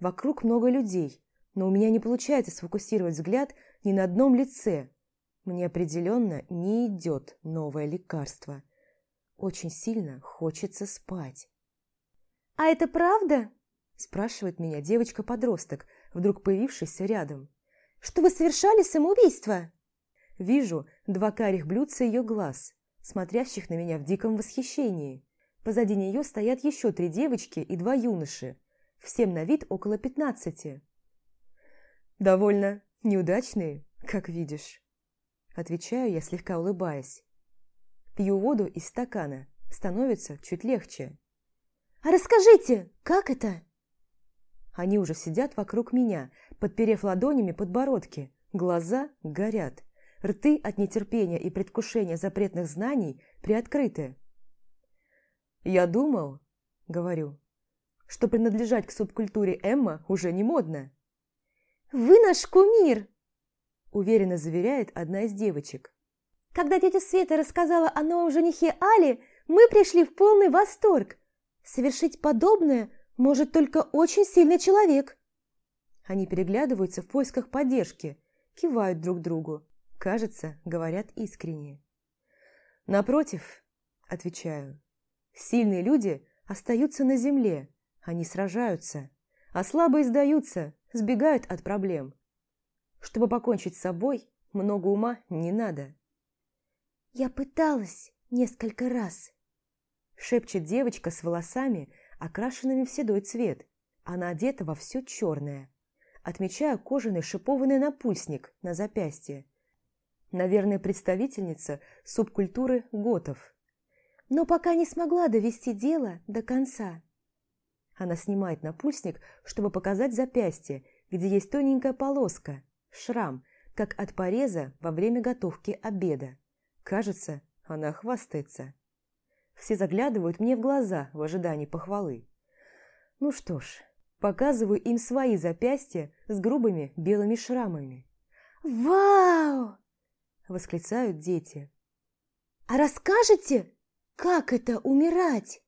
Вокруг много людей, но у меня не получается сфокусировать взгляд ни на одном лице. Мне определенно не идет новое лекарство. Очень сильно хочется спать. «А это правда?» – спрашивает меня девочка-подросток, вдруг появившаяся рядом. «Что вы совершали самоубийство?» Вижу два карих блюдца ее глаз, смотрящих на меня в диком восхищении. Позади нее стоят еще три девочки и два юноши, всем на вид около пятнадцати. «Довольно неудачные, как видишь», – отвечаю я, слегка улыбаясь. Пью воду из стакана, становится чуть легче. «А расскажите, как это?» Они уже сидят вокруг меня, подперев ладонями подбородки, глаза горят, рты от нетерпения и предвкушения запретных знаний приоткрыты. «Я думал», — говорю, — «что принадлежать к субкультуре Эмма уже не модно». «Вы наш кумир!» – уверенно заверяет одна из девочек. «Когда тетя Света рассказала о новом женихе Али, мы пришли в полный восторг. Совершить подобное может только очень сильный человек». Они переглядываются в поисках поддержки, кивают друг другу. Кажется, говорят искренне. «Напротив», – отвечаю, Сильные люди остаются на земле, они сражаются, а слабые сдаются, сбегают от проблем. Чтобы покончить с собой, много ума не надо. «Я пыталась несколько раз», – шепчет девочка с волосами, окрашенными в седой цвет. Она одета во все черное. Отмечаю кожаный шипованный напульсник на запястье. Наверное, представительница субкультуры готов но пока не смогла довести дело до конца. Она снимает напульсник, чтобы показать запястье, где есть тоненькая полоска, шрам, как от пореза во время готовки обеда. Кажется, она хвастается. Все заглядывают мне в глаза в ожидании похвалы. Ну что ж, показываю им свои запястья с грубыми белыми шрамами. «Вау!» – восклицают дети. «А расскажете, «Как это умирать?»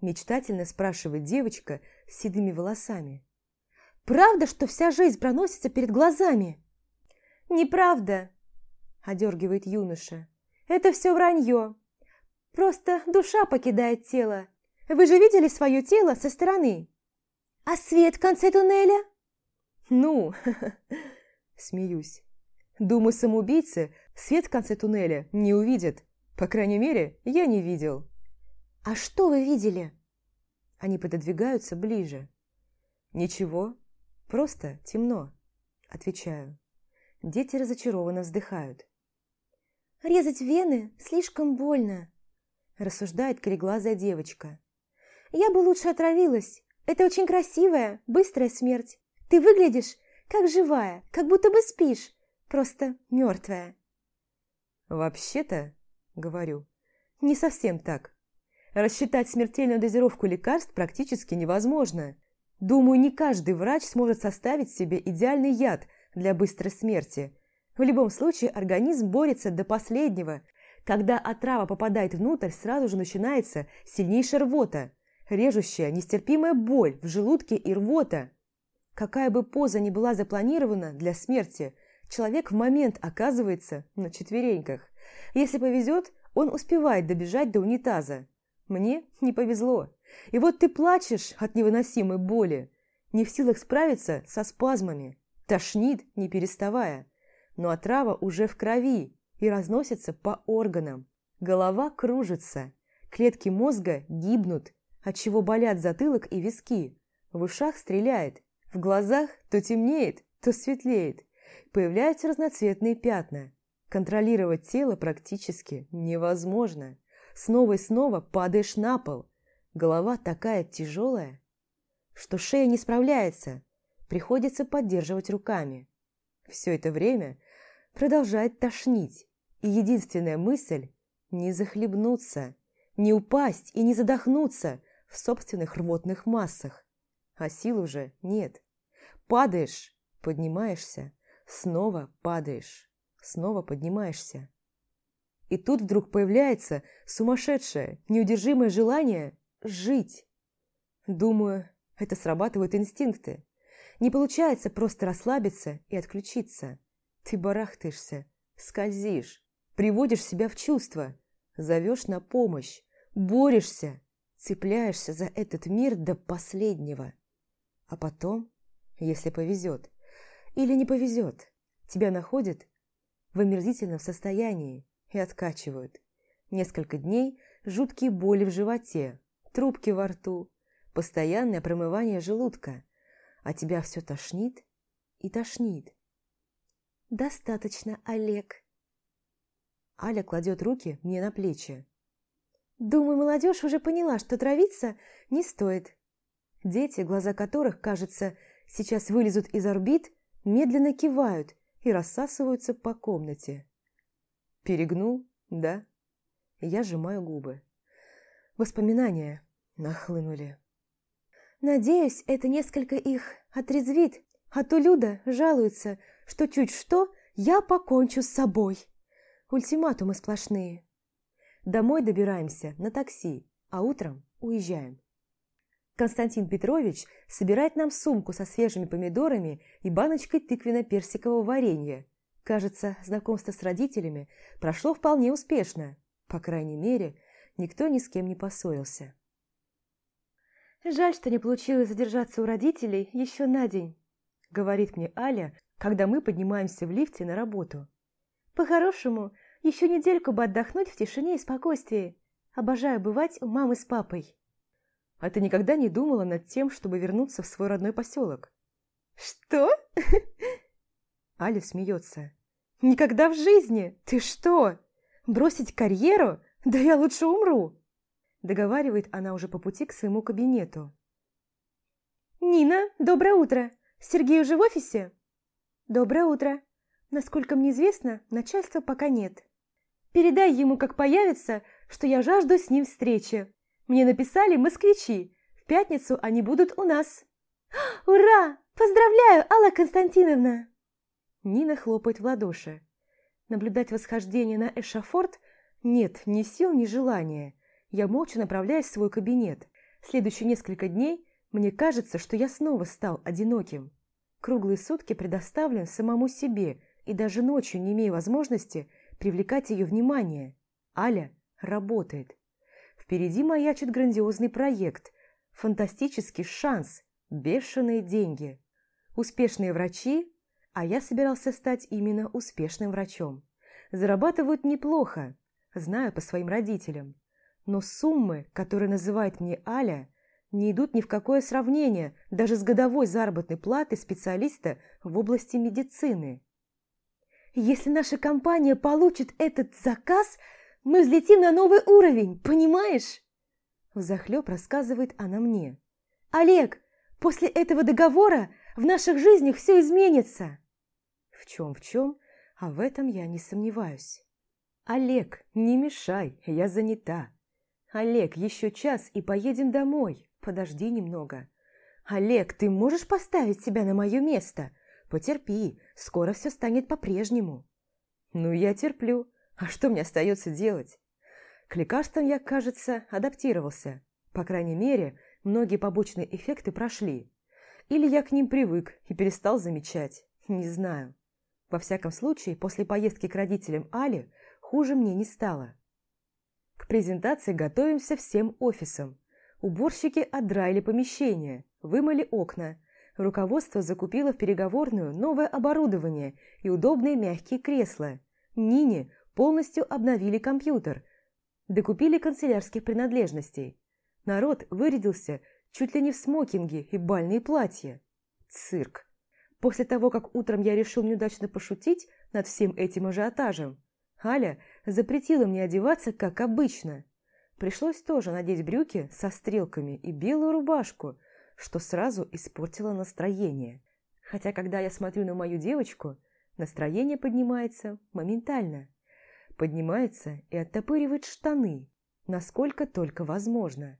Мечтательно спрашивает девочка с седыми волосами. «Правда, что вся жизнь проносится перед глазами?» «Неправда», – одергивает юноша. «Это все вранье. Просто душа покидает тело. Вы же видели свое тело со стороны?» «А свет в конце туннеля?» «Ну, *laughs* смеюсь. Думаю, самоубийцы свет в конце туннеля не увидят. По крайней мере, я не видел. А что вы видели? Они пододвигаются ближе. Ничего, просто темно, отвечаю. Дети разочарованно вздыхают. Резать вены слишком больно, рассуждает кореглазая девочка. Я бы лучше отравилась. Это очень красивая, быстрая смерть. Ты выглядишь как живая, как будто бы спишь, просто мертвая. Вообще-то говорю. Не совсем так. Рассчитать смертельную дозировку лекарств практически невозможно. Думаю, не каждый врач сможет составить себе идеальный яд для быстрой смерти. В любом случае организм борется до последнего. Когда отрава попадает внутрь, сразу же начинается сильнейшая рвота, режущая, нестерпимая боль в желудке и рвота. Какая бы поза ни была запланирована для смерти, человек в момент оказывается на четвереньках. Если повезет, он успевает добежать до унитаза. Мне не повезло. И вот ты плачешь от невыносимой боли, не в силах справиться со спазмами, тошнит, не переставая. Но отрава уже в крови и разносится по органам. Голова кружится, клетки мозга гибнут, отчего болят затылок и виски. В ушах стреляет, в глазах то темнеет, то светлеет. Появляются разноцветные пятна. Контролировать тело практически невозможно. Снова и снова падаешь на пол. Голова такая тяжелая, что шея не справляется. Приходится поддерживать руками. Все это время продолжает тошнить. И единственная мысль – не захлебнуться, не упасть и не задохнуться в собственных рвотных массах. А сил уже нет. Падаешь, поднимаешься, снова падаешь, снова поднимаешься. И тут вдруг появляется сумасшедшее, неудержимое желание жить. Думаю, это срабатывают инстинкты. Не получается просто расслабиться и отключиться. Ты барахтаешься, скользишь, приводишь себя в чувство, зовешь на помощь, борешься, цепляешься за этот мир до последнего. А потом, если повезет, или не повезет, тебя находят в омерзительном состоянии и откачивают. Несколько дней жуткие боли в животе, трубки во рту, постоянное промывание желудка, а тебя все тошнит и тошнит. «Достаточно, Олег», Аля кладет руки мне на плечи. «Думаю, молодежь уже поняла, что травиться не стоит». Дети, глаза которых, кажется, сейчас вылезут из орбит, медленно кивают и рассасываются по комнате. Перегнул, да? Я сжимаю губы. Воспоминания нахлынули. Надеюсь, это несколько их отрезвит, а то Люда жалуется, что чуть что я покончу с собой. Ультиматумы сплошные. Домой добираемся на такси, а утром уезжаем. Константин Петрович собирает нам сумку со свежими помидорами и баночкой тыквенно-персикового варенья. Кажется, знакомство с родителями прошло вполне успешно. По крайней мере, никто ни с кем не поссорился. «Жаль, что не получилось задержаться у родителей еще на день», — говорит мне Аля, когда мы поднимаемся в лифте на работу. По-хорошему, еще недельку бы отдохнуть в тишине и спокойствии. Обожаю бывать у мамы с папой. А ты никогда не думала над тем, чтобы вернуться в свой родной поселок? Что? *laughs* Аля смеется. Никогда в жизни? Ты что? Бросить карьеру? Да я лучше умру. Договаривает она уже по пути к своему кабинету. Нина, доброе утро. Сергей уже в офисе? Доброе утро. Насколько мне известно, начальства пока нет. Передай ему, как появится, что я жажду с ним встречи. Мне написали москвичи. В пятницу они будут у нас. *gasps* Ура! Поздравляю, Алла Константиновна! Нина хлопает в ладоши. Наблюдать восхождение на эшафорт нет ни сил, ни желания. Я молча направляюсь в свой кабинет. Следующие несколько дней мне кажется, что я снова стал одиноким. Круглые сутки предоставлен самому себе и даже ночью не имею возможности привлекать ее внимание. Аля работает. Впереди маячит грандиозный проект, фантастический шанс, бешеные деньги. Успешные врачи, а я собирался стать именно успешным врачом. Зарабатывают неплохо, знаю по своим родителям. Но суммы, которые называет мне Аля, не идут ни в какое сравнение даже с годовой заработной платой специалиста в области медицины. Если наша компания получит этот заказ, мы взлетим на новый уровень, понимаешь?» Взахлеб рассказывает она мне. «Олег, после этого договора в наших жизнях все изменится!» В чем, в чем, а в этом я не сомневаюсь. «Олег, не мешай, я занята. Олег, еще час и поедем домой, подожди немного. Олег, ты можешь поставить себя на мое место? Потерпи, скоро все станет по-прежнему. Ну, я терплю. А что мне остается делать? К лекарствам я, кажется, адаптировался. По крайней мере, многие побочные эффекты прошли. Или я к ним привык и перестал замечать. Не знаю. Во всяком случае, после поездки к родителям Али хуже мне не стало. К презентации готовимся всем офисом. Уборщики отдраили помещение, вымыли окна, Руководство закупило в переговорную новое оборудование и удобные мягкие кресла. Нине полностью обновили компьютер, докупили канцелярских принадлежностей. Народ вырядился чуть ли не в смокинге и бальные платья. Цирк. После того, как утром я решил неудачно пошутить над всем этим ажиотажем, Аля запретила мне одеваться, как обычно. Пришлось тоже надеть брюки со стрелками и белую рубашку – что сразу испортило настроение. Хотя, когда я смотрю на мою девочку, настроение поднимается моментально. Поднимается и оттопыривает штаны. насколько только возможно.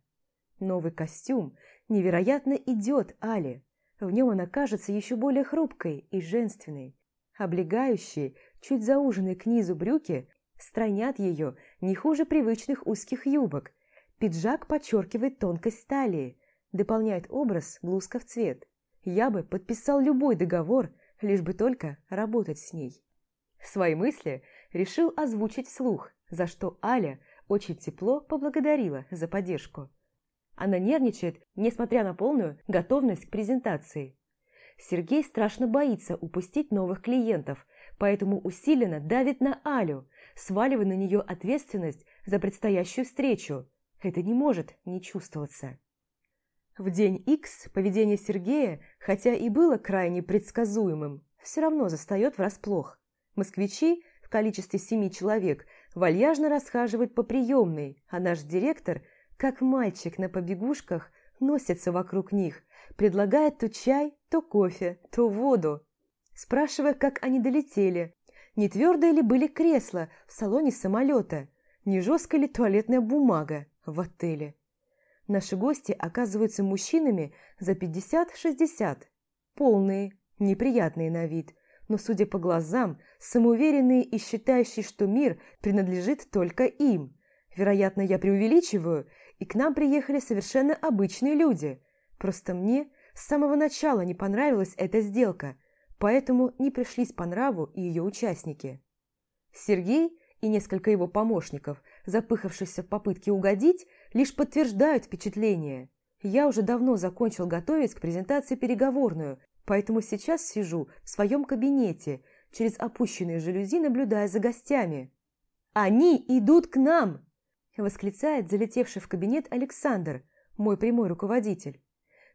Новый костюм невероятно идет Але. В нем она кажется еще более хрупкой и женственной. Облегающие, чуть зауженные к низу брюки стройнят ее не хуже привычных узких юбок. Пиджак подчеркивает тонкость талии, дополняет образ блузка в цвет. Я бы подписал любой договор, лишь бы только работать с ней. Свои мысли решил озвучить вслух, за что Аля очень тепло поблагодарила за поддержку. Она нервничает, несмотря на полную готовность к презентации. Сергей страшно боится упустить новых клиентов, поэтому усиленно давит на Алю, сваливая на нее ответственность за предстоящую встречу. Это не может не чувствоваться. В день X поведение Сергея, хотя и было крайне предсказуемым, все равно застает врасплох. Москвичи в количестве семи человек вальяжно расхаживают по приемной, а наш директор, как мальчик на побегушках, носится вокруг них, предлагает то чай, то кофе, то воду, спрашивая, как они долетели, не твердые ли были кресла в салоне самолета, не жесткая ли туалетная бумага в отеле. Наши гости оказываются мужчинами за 50-60, полные, неприятные на вид, но, судя по глазам, самоуверенные и считающие, что мир принадлежит только им. Вероятно, я преувеличиваю, и к нам приехали совершенно обычные люди. Просто мне с самого начала не понравилась эта сделка, поэтому не пришлись по нраву и ее участники. Сергей и несколько его помощников, запыхавшихся в попытке угодить, лишь подтверждают впечатление. Я уже давно закончил готовить к презентации переговорную, поэтому сейчас сижу в своем кабинете, через опущенные жалюзи наблюдая за гостями. «Они идут к нам!» – восклицает залетевший в кабинет Александр, мой прямой руководитель.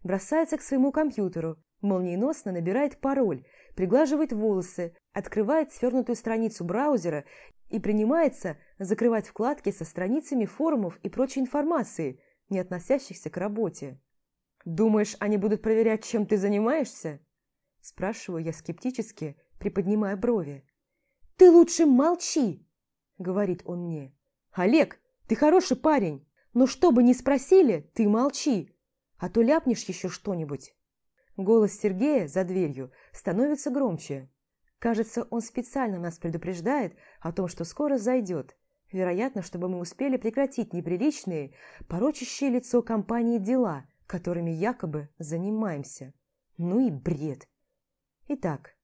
Бросается к своему компьютеру, молниеносно набирает пароль, приглаживает волосы, открывает свернутую страницу браузера и принимается закрывать вкладки со страницами форумов и прочей информации, не относящихся к работе. «Думаешь, они будут проверять, чем ты занимаешься?» Спрашиваю я скептически, приподнимая брови. «Ты лучше молчи!» – говорит он мне. «Олег, ты хороший парень, но что бы ни спросили, ты молчи, а то ляпнешь еще что-нибудь». Голос Сергея за дверью становится громче. Кажется, он специально нас предупреждает о том, что скоро зайдет. Вероятно, чтобы мы успели прекратить неприличные, порочащие лицо компании дела, которыми якобы занимаемся. Ну и бред. Итак,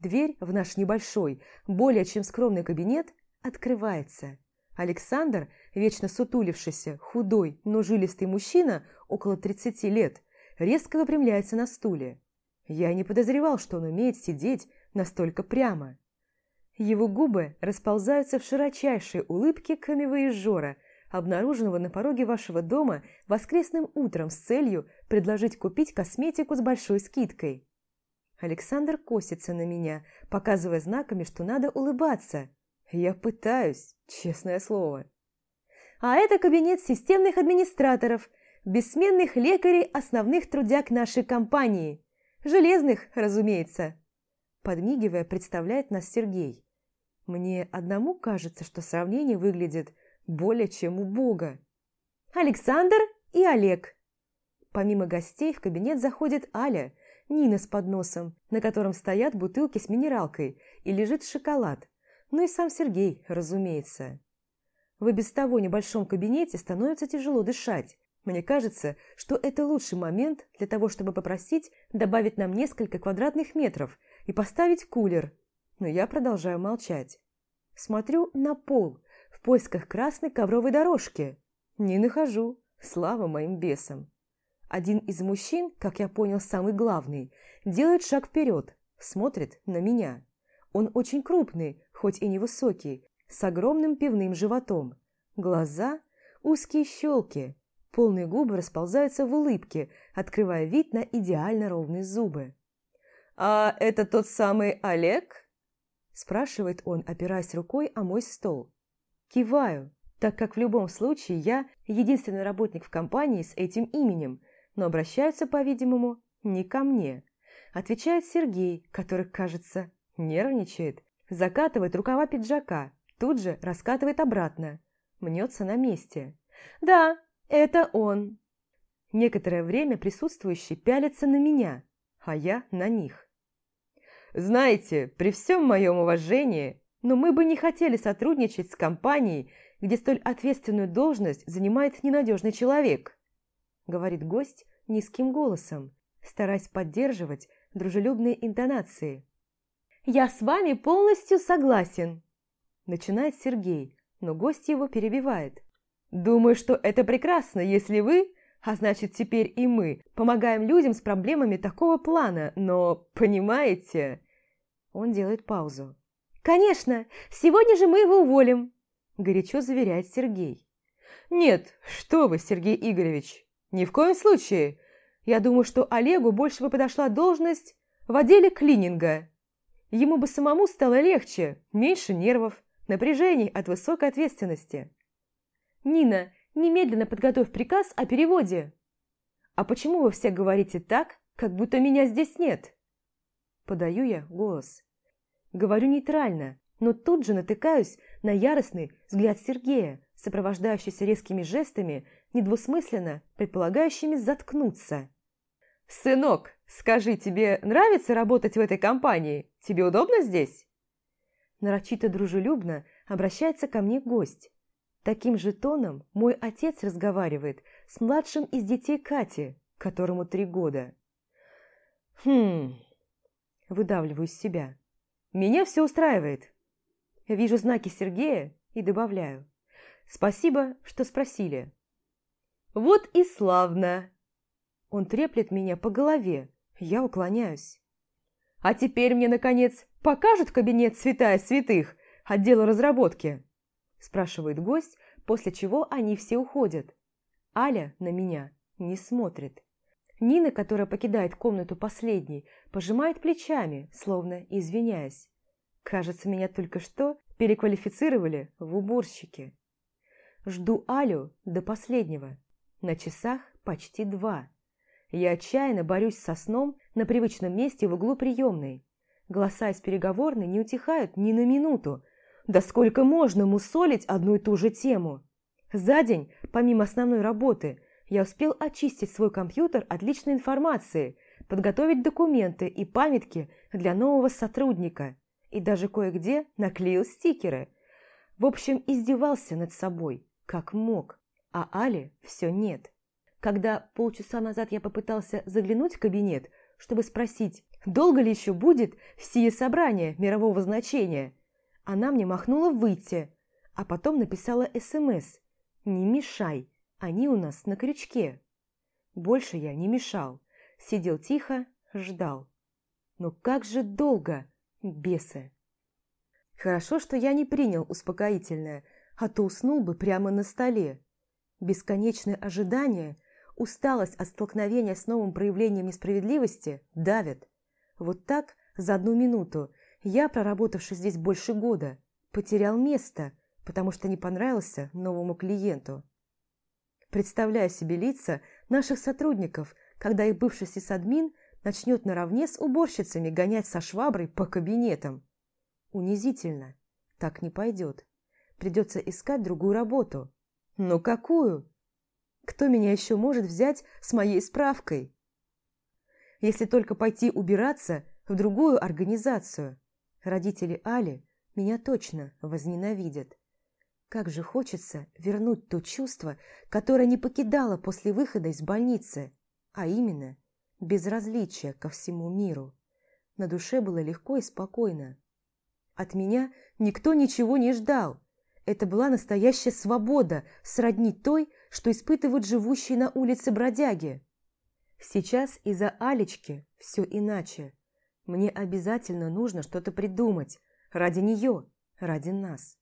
дверь в наш небольшой, более чем скромный кабинет открывается. Александр, вечно сутулившийся, худой, но жилистый мужчина, около 30 лет, резко выпрямляется на стуле. Я не подозревал, что он умеет сидеть настолько прямо. Его губы расползаются в широчайшей улыбке камевоежора, обнаруженного на пороге вашего дома воскресным утром с целью предложить купить косметику с большой скидкой. Александр косится на меня, показывая знаками, что надо улыбаться. Я пытаюсь, честное слово. А это кабинет системных администраторов, бессменных лекарей, основных трудяг нашей компании. Железных, разумеется подмигивая, представляет нас Сергей. Мне одному кажется, что сравнение выглядит более чем убого. Александр и Олег. Помимо гостей в кабинет заходит Аля, Нина с подносом, на котором стоят бутылки с минералкой и лежит шоколад. Ну и сам Сергей, разумеется. В и без того небольшом кабинете становится тяжело дышать. Мне кажется, что это лучший момент для того, чтобы попросить добавить нам несколько квадратных метров и поставить кулер, но я продолжаю молчать. Смотрю на пол в поисках красной ковровой дорожки. Не нахожу, слава моим бесам. Один из мужчин, как я понял, самый главный, делает шаг вперед, смотрит на меня. Он очень крупный, хоть и невысокий, с огромным пивным животом. Глаза – узкие щелки, полные губы расползаются в улыбке, открывая вид на идеально ровные зубы. «А это тот самый Олег?» Спрашивает он, опираясь рукой о мой стол. Киваю, так как в любом случае я единственный работник в компании с этим именем, но обращаются, по-видимому, не ко мне. Отвечает Сергей, который, кажется, нервничает, закатывает рукава пиджака, тут же раскатывает обратно, мнется на месте. «Да, это он». Некоторое время присутствующие пялятся на меня, а я на них. Знаете, при всем моем уважении, но мы бы не хотели сотрудничать с компанией, где столь ответственную должность занимает ненадежный человек, говорит гость низким голосом, стараясь поддерживать дружелюбные интонации. «Я с вами полностью согласен», начинает Сергей, но гость его перебивает. «Думаю, что это прекрасно, если вы, а значит теперь и мы, помогаем людям с проблемами такого плана, но, понимаете...» Он делает паузу. «Конечно! Сегодня же мы его уволим!» Горячо заверяет Сергей. «Нет, что вы, Сергей Игоревич, ни в коем случае. Я думаю, что Олегу больше бы подошла должность в отделе клининга. Ему бы самому стало легче, меньше нервов, напряжений от высокой ответственности. Нина, немедленно подготовь приказ о переводе. А почему вы все говорите так, как будто меня здесь нет? Подаю я голос. Говорю нейтрально, но тут же натыкаюсь на яростный взгляд Сергея, сопровождающийся резкими жестами, недвусмысленно предполагающими заткнуться. «Сынок, скажи, тебе нравится работать в этой компании? Тебе удобно здесь?» Нарочито дружелюбно обращается ко мне гость. Таким же тоном мой отец разговаривает с младшим из детей Кати, которому три года. «Хм...» – выдавливаю из себя. Меня все устраивает. Вижу знаки Сергея и добавляю. Спасибо, что спросили. Вот и славно. Он треплет меня по голове. Я уклоняюсь. А теперь мне, наконец, покажут кабинет святая святых отдела разработки? Спрашивает гость, после чего они все уходят. Аля на меня не смотрит. Нина, которая покидает комнату последней, пожимает плечами, словно извиняясь. Кажется, меня только что переквалифицировали в уборщики. Жду Алю до последнего. На часах почти два. Я отчаянно борюсь со сном на привычном месте в углу приемной. Голоса из переговорной не утихают ни на минуту. Да сколько можно мусолить одну и ту же тему? За день, помимо основной работы, я успел очистить свой компьютер от личной информации, подготовить документы и памятки для нового сотрудника и даже кое-где наклеил стикеры. В общем, издевался над собой, как мог, а Али все нет. Когда полчаса назад я попытался заглянуть в кабинет, чтобы спросить, долго ли еще будет сие собрание мирового значения, она мне махнула выйти, а потом написала СМС «Не мешай, они у нас на крючке. Больше я не мешал. Сидел тихо, ждал. Но как же долго, бесы. Хорошо, что я не принял успокоительное, а то уснул бы прямо на столе. Бесконечное ожидание, усталость от столкновения с новым проявлением несправедливости давят. Вот так, за одну минуту, я, проработавший здесь больше года, потерял место, потому что не понравился новому клиенту. Представляю себе лица наших сотрудников, когда их бывший сисадмин начнет наравне с уборщицами гонять со шваброй по кабинетам. Унизительно. Так не пойдет. Придется искать другую работу. Но какую? Кто меня еще может взять с моей справкой? Если только пойти убираться в другую организацию. Родители Али меня точно возненавидят. Как же хочется вернуть то чувство, которое не покидало после выхода из больницы, а именно безразличие ко всему миру. На душе было легко и спокойно. От меня никто ничего не ждал. Это была настоящая свобода, сродни той, что испытывают живущие на улице бродяги. Сейчас из-за Алечки все иначе. Мне обязательно нужно что-то придумать. Ради нее, ради нас.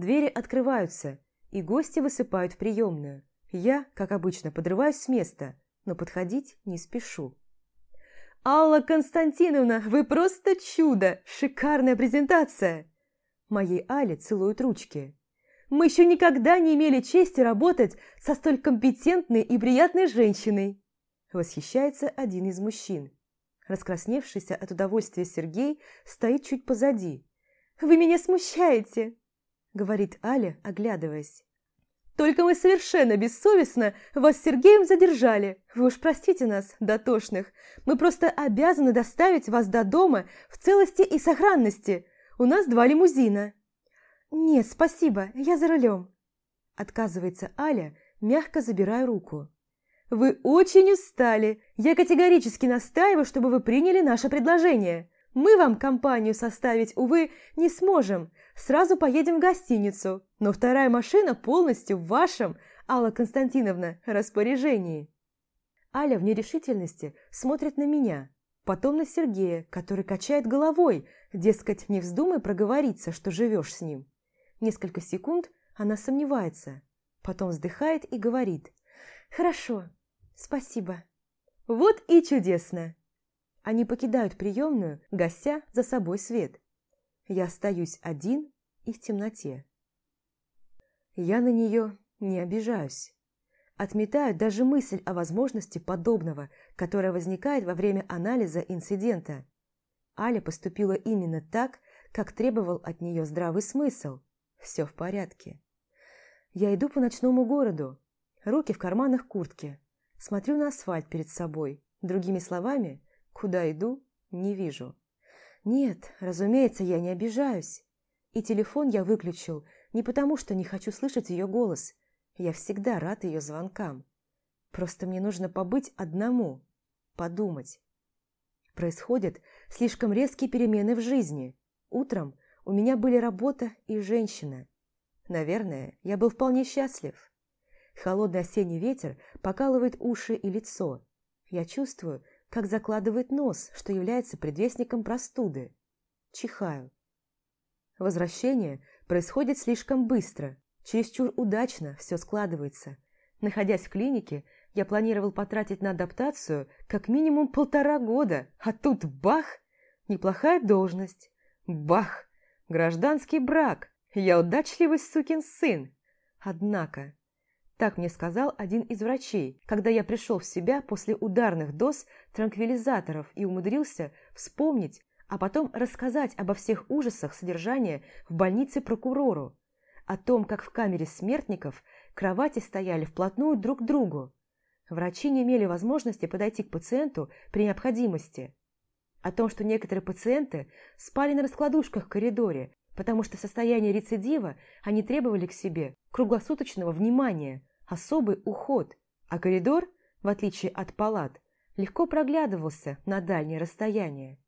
Двери открываются, и гости высыпают в приемную. Я, как обычно, подрываюсь с места, но подходить не спешу. «Алла Константиновна, вы просто чудо! Шикарная презентация!» Моей Але целуют ручки. «Мы еще никогда не имели чести работать со столь компетентной и приятной женщиной!» Восхищается один из мужчин. Раскрасневшийся от удовольствия Сергей стоит чуть позади. «Вы меня смущаете!» – говорит Аля, оглядываясь. Только мы совершенно бессовестно вас с Сергеем задержали. Вы уж простите нас, дотошных. Мы просто обязаны доставить вас до дома в целости и сохранности. У нас два лимузина». «Нет, спасибо, я за рулем», – отказывается Аля, мягко забирая руку. «Вы очень устали. Я категорически настаиваю, чтобы вы приняли наше предложение. Мы вам компанию составить, увы, не сможем. Сразу поедем в гостиницу, но вторая машина полностью в вашем, Алла Константиновна, распоряжении». Аля в нерешительности смотрит на меня, потом на Сергея, который качает головой, дескать, не вздумай проговориться, что живешь с ним. Несколько секунд она сомневается, потом вздыхает и говорит «Хорошо, спасибо». «Вот и чудесно!» Они покидают приемную, гася за собой свет. Я остаюсь один и в темноте. Я на нее не обижаюсь. Отметаю даже мысль о возможности подобного, которая возникает во время анализа инцидента. Аля поступила именно так, как требовал от нее здравый смысл. Все в порядке. Я иду по ночному городу, руки в карманах куртки, смотрю на асфальт перед собой. Другими словами, Куда иду, не вижу. Нет, разумеется, я не обижаюсь. И телефон я выключил не потому, что не хочу слышать ее голос. Я всегда рад ее звонкам. Просто мне нужно побыть одному, подумать. Происходят слишком резкие перемены в жизни. Утром у меня были работа и женщина. Наверное, я был вполне счастлив. Холодный осенний ветер покалывает уши и лицо. Я чувствую, как закладывает нос, что является предвестником простуды. Чихаю. Возвращение происходит слишком быстро, чересчур удачно все складывается. Находясь в клинике, я планировал потратить на адаптацию как минимум полтора года, а тут бах! Неплохая должность. Бах! Гражданский брак. Я удачливый сукин сын. Однако так мне сказал один из врачей, когда я пришел в себя после ударных доз транквилизаторов и умудрился вспомнить, а потом рассказать обо всех ужасах содержания в больнице прокурору, о том, как в камере смертников кровати стояли вплотную друг к другу. Врачи не имели возможности подойти к пациенту при необходимости. О том, что некоторые пациенты спали на раскладушках в коридоре, потому что в состоянии рецидива они требовали к себе круглосуточного внимания, особый уход, а коридор, в отличие от палат, легко проглядывался на дальнее расстояние.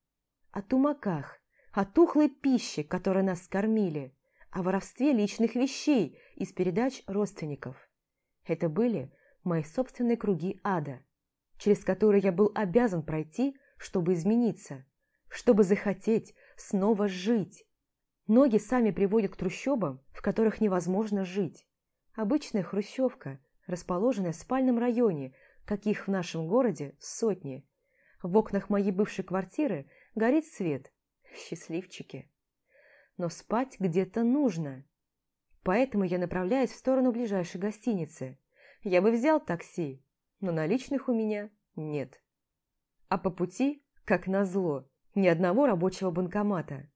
О тумаках, о тухлой пище, которой нас скормили, о воровстве личных вещей из передач родственников. Это были мои собственные круги ада, через которые я был обязан пройти, чтобы измениться, чтобы захотеть снова жить. Ноги сами приводят к трущобам, в которых невозможно жить. Обычная хрущевка, расположенная в спальном районе, каких в нашем городе сотни. В окнах моей бывшей квартиры горит свет. Счастливчики. Но спать где-то нужно. Поэтому я направляюсь в сторону ближайшей гостиницы. Я бы взял такси, но наличных у меня нет. А по пути, как назло, ни одного рабочего банкомата.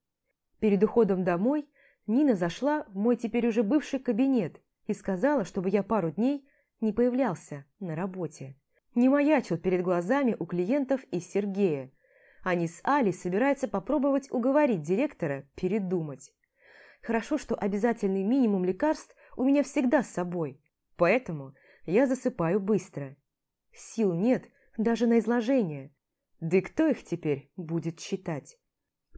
Перед уходом домой Нина зашла в мой теперь уже бывший кабинет и сказала, чтобы я пару дней не появлялся на работе. Не маячил перед глазами у клиентов из Сергея. Они с Али собираются попробовать уговорить директора передумать. Хорошо, что обязательный минимум лекарств у меня всегда с собой, поэтому я засыпаю быстро. Сил нет даже на изложение. Да и кто их теперь будет читать?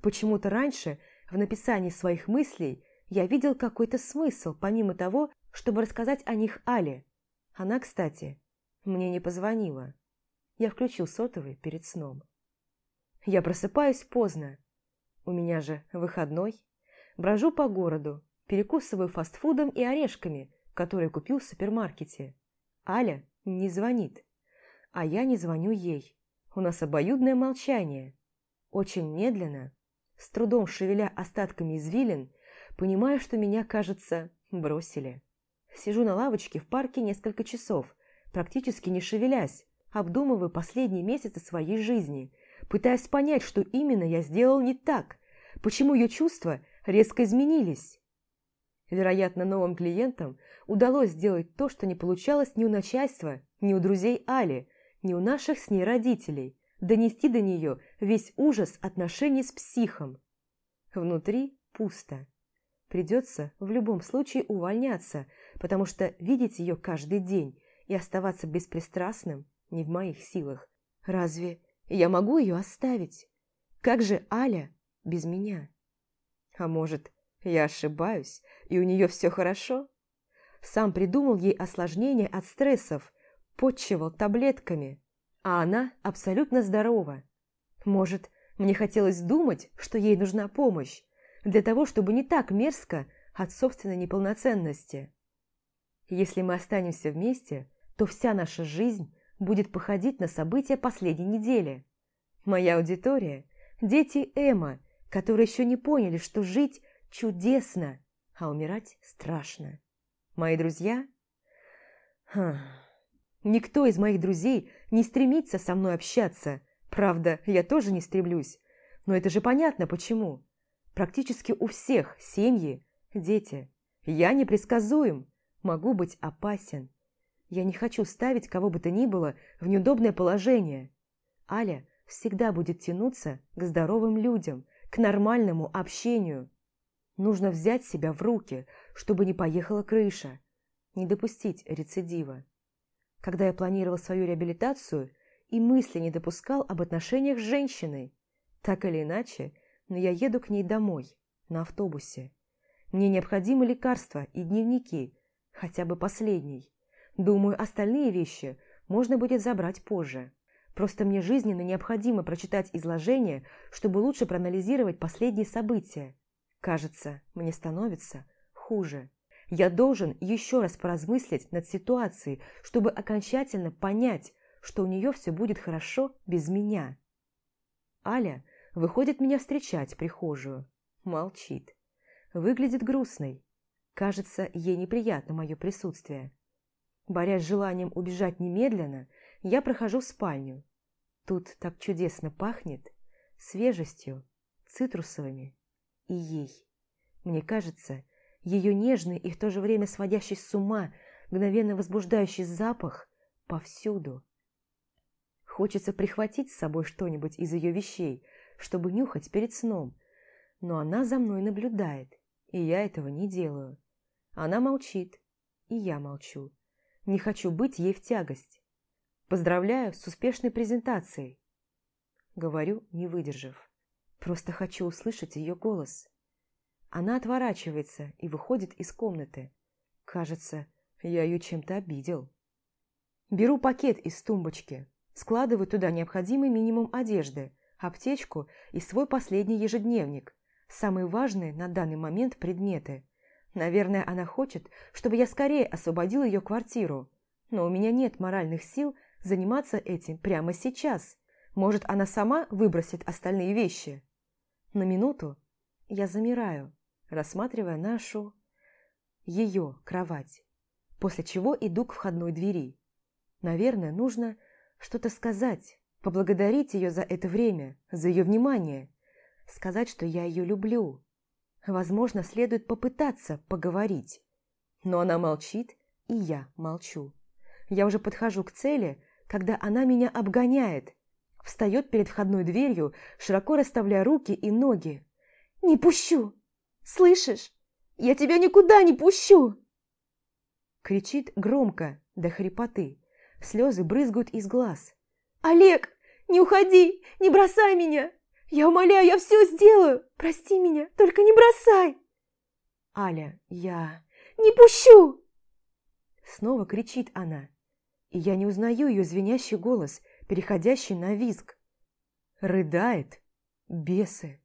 Почему-то раньше в написании своих мыслей я видел какой-то смысл, помимо того, чтобы рассказать о них Але. Она, кстати, мне не позвонила. Я включил сотовый перед сном. Я просыпаюсь поздно. У меня же выходной. Брожу по городу, перекусываю фастфудом и орешками, которые купил в супермаркете. Аля не звонит, а я не звоню ей. У нас обоюдное молчание. Очень медленно, с трудом шевеля остатками извилин, понимаю, что меня, кажется, бросили. Сижу на лавочке в парке несколько часов, практически не шевелясь, обдумываю последние месяцы своей жизни, пытаясь понять, что именно я сделал не так, почему ее чувства резко изменились. Вероятно, новым клиентам удалось сделать то, что не получалось ни у начальства, ни у друзей Али, ни у наших с ней родителей – донести до нее весь ужас отношений с психом. Внутри пусто. Придется в любом случае увольняться, потому что видеть ее каждый день и оставаться беспристрастным не в моих силах. Разве я могу ее оставить? Как же Аля без меня? А может, я ошибаюсь, и у нее все хорошо? Сам придумал ей осложнения от стрессов, подчивал таблетками, а она абсолютно здорова. Может, мне хотелось думать, что ей нужна помощь, для того, чтобы не так мерзко от собственной неполноценности. Если мы останемся вместе, то вся наша жизнь будет походить на события последней недели. Моя аудитория – дети Эма, которые еще не поняли, что жить чудесно, а умирать страшно. Мои друзья? Хм. Никто из моих друзей не стремится со мной общаться. Правда, я тоже не стремлюсь. Но это же понятно, почему. Практически у всех семьи – дети. Я непредсказуем, могу быть опасен. Я не хочу ставить кого бы то ни было в неудобное положение. Аля всегда будет тянуться к здоровым людям, к нормальному общению. Нужно взять себя в руки, чтобы не поехала крыша, не допустить рецидива. Когда я планировал свою реабилитацию, и мысли не допускал об отношениях с женщиной. Так или иначе, но я еду к ней домой, на автобусе. Мне необходимы лекарства и дневники, хотя бы последний. Думаю, остальные вещи можно будет забрать позже. Просто мне жизненно необходимо прочитать изложение, чтобы лучше проанализировать последние события. Кажется, мне становится хуже. Я должен еще раз поразмыслить над ситуацией, чтобы окончательно понять, что у нее все будет хорошо без меня. Аля выходит меня встречать в прихожую. Молчит. Выглядит грустной. Кажется, ей неприятно мое присутствие. Борясь с желанием убежать немедленно, я прохожу в спальню. Тут так чудесно пахнет свежестью, цитрусовыми и ей. Мне кажется, ее нежный и в то же время сводящий с ума, мгновенно возбуждающий запах повсюду. Хочется прихватить с собой что-нибудь из ее вещей, чтобы нюхать перед сном, но она за мной наблюдает, и я этого не делаю. Она молчит, и я молчу. Не хочу быть ей в тягость. Поздравляю с успешной презентацией. Говорю, не выдержав. Просто хочу услышать ее голос. Она отворачивается и выходит из комнаты. Кажется, я ее чем-то обидел. Беру пакет из тумбочки, складываю туда необходимый минимум одежды, аптечку и свой последний ежедневник, самые важные на данный момент предметы. Наверное, она хочет, чтобы я скорее освободил ее квартиру. Но у меня нет моральных сил заниматься этим прямо сейчас. Может, она сама выбросит остальные вещи? На минуту я замираю, рассматривая нашу... ее кровать. После чего иду к входной двери. Наверное, нужно что-то сказать, поблагодарить ее за это время, за ее внимание. Сказать, что я ее люблю, Возможно, следует попытаться поговорить. Но она молчит, и я молчу. Я уже подхожу к цели, когда она меня обгоняет. Встает перед входной дверью, широко расставляя руки и ноги. «Не пущу! Слышишь? Я тебя никуда не пущу!» Кричит громко, до хрипоты. Слезы брызгают из глаз. «Олег, не уходи! Не бросай меня! «Я умоляю, я все сделаю! Прости меня, только не бросай!» «Аля, я...» «Не пущу!» Снова кричит она, и я не узнаю ее звенящий голос, переходящий на визг. Рыдает. Бесы.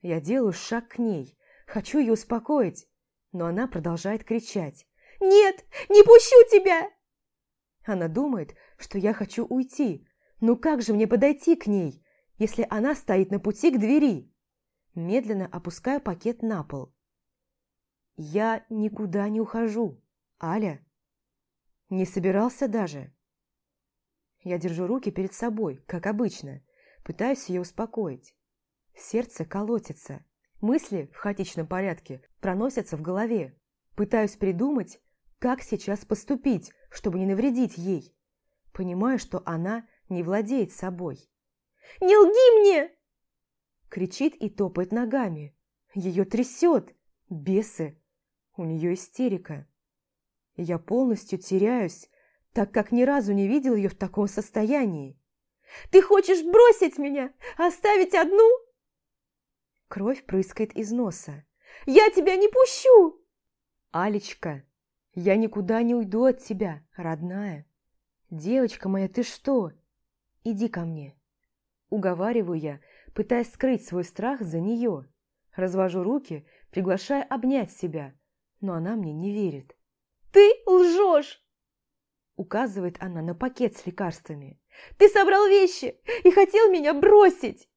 Я делаю шаг к ней, хочу ее успокоить, но она продолжает кричать. «Нет, не пущу тебя!» Она думает, что я хочу уйти. Ну как же мне подойти к ней, если она стоит на пути к двери. Медленно опускаю пакет на пол. Я никуда не ухожу, Аля. Не собирался даже. Я держу руки перед собой, как обычно, пытаюсь ее успокоить. Сердце колотится. Мысли в хаотичном порядке проносятся в голове. Пытаюсь придумать, как сейчас поступить, чтобы не навредить ей. Понимаю, что она не владеет собой. «Не лги мне!» Кричит и топает ногами. Ее трясет. Бесы. У нее истерика. Я полностью теряюсь, так как ни разу не видел ее в таком состоянии. «Ты хочешь бросить меня? Оставить одну?» Кровь прыскает из носа. «Я тебя не пущу!» «Алечка, я никуда не уйду от тебя, родная. Девочка моя, ты что? Иди ко мне». Уговариваю я, пытаясь скрыть свой страх за нее. Развожу руки, приглашая обнять себя, но она мне не верит. «Ты лжешь!» Указывает она на пакет с лекарствами. «Ты собрал вещи и хотел меня бросить!»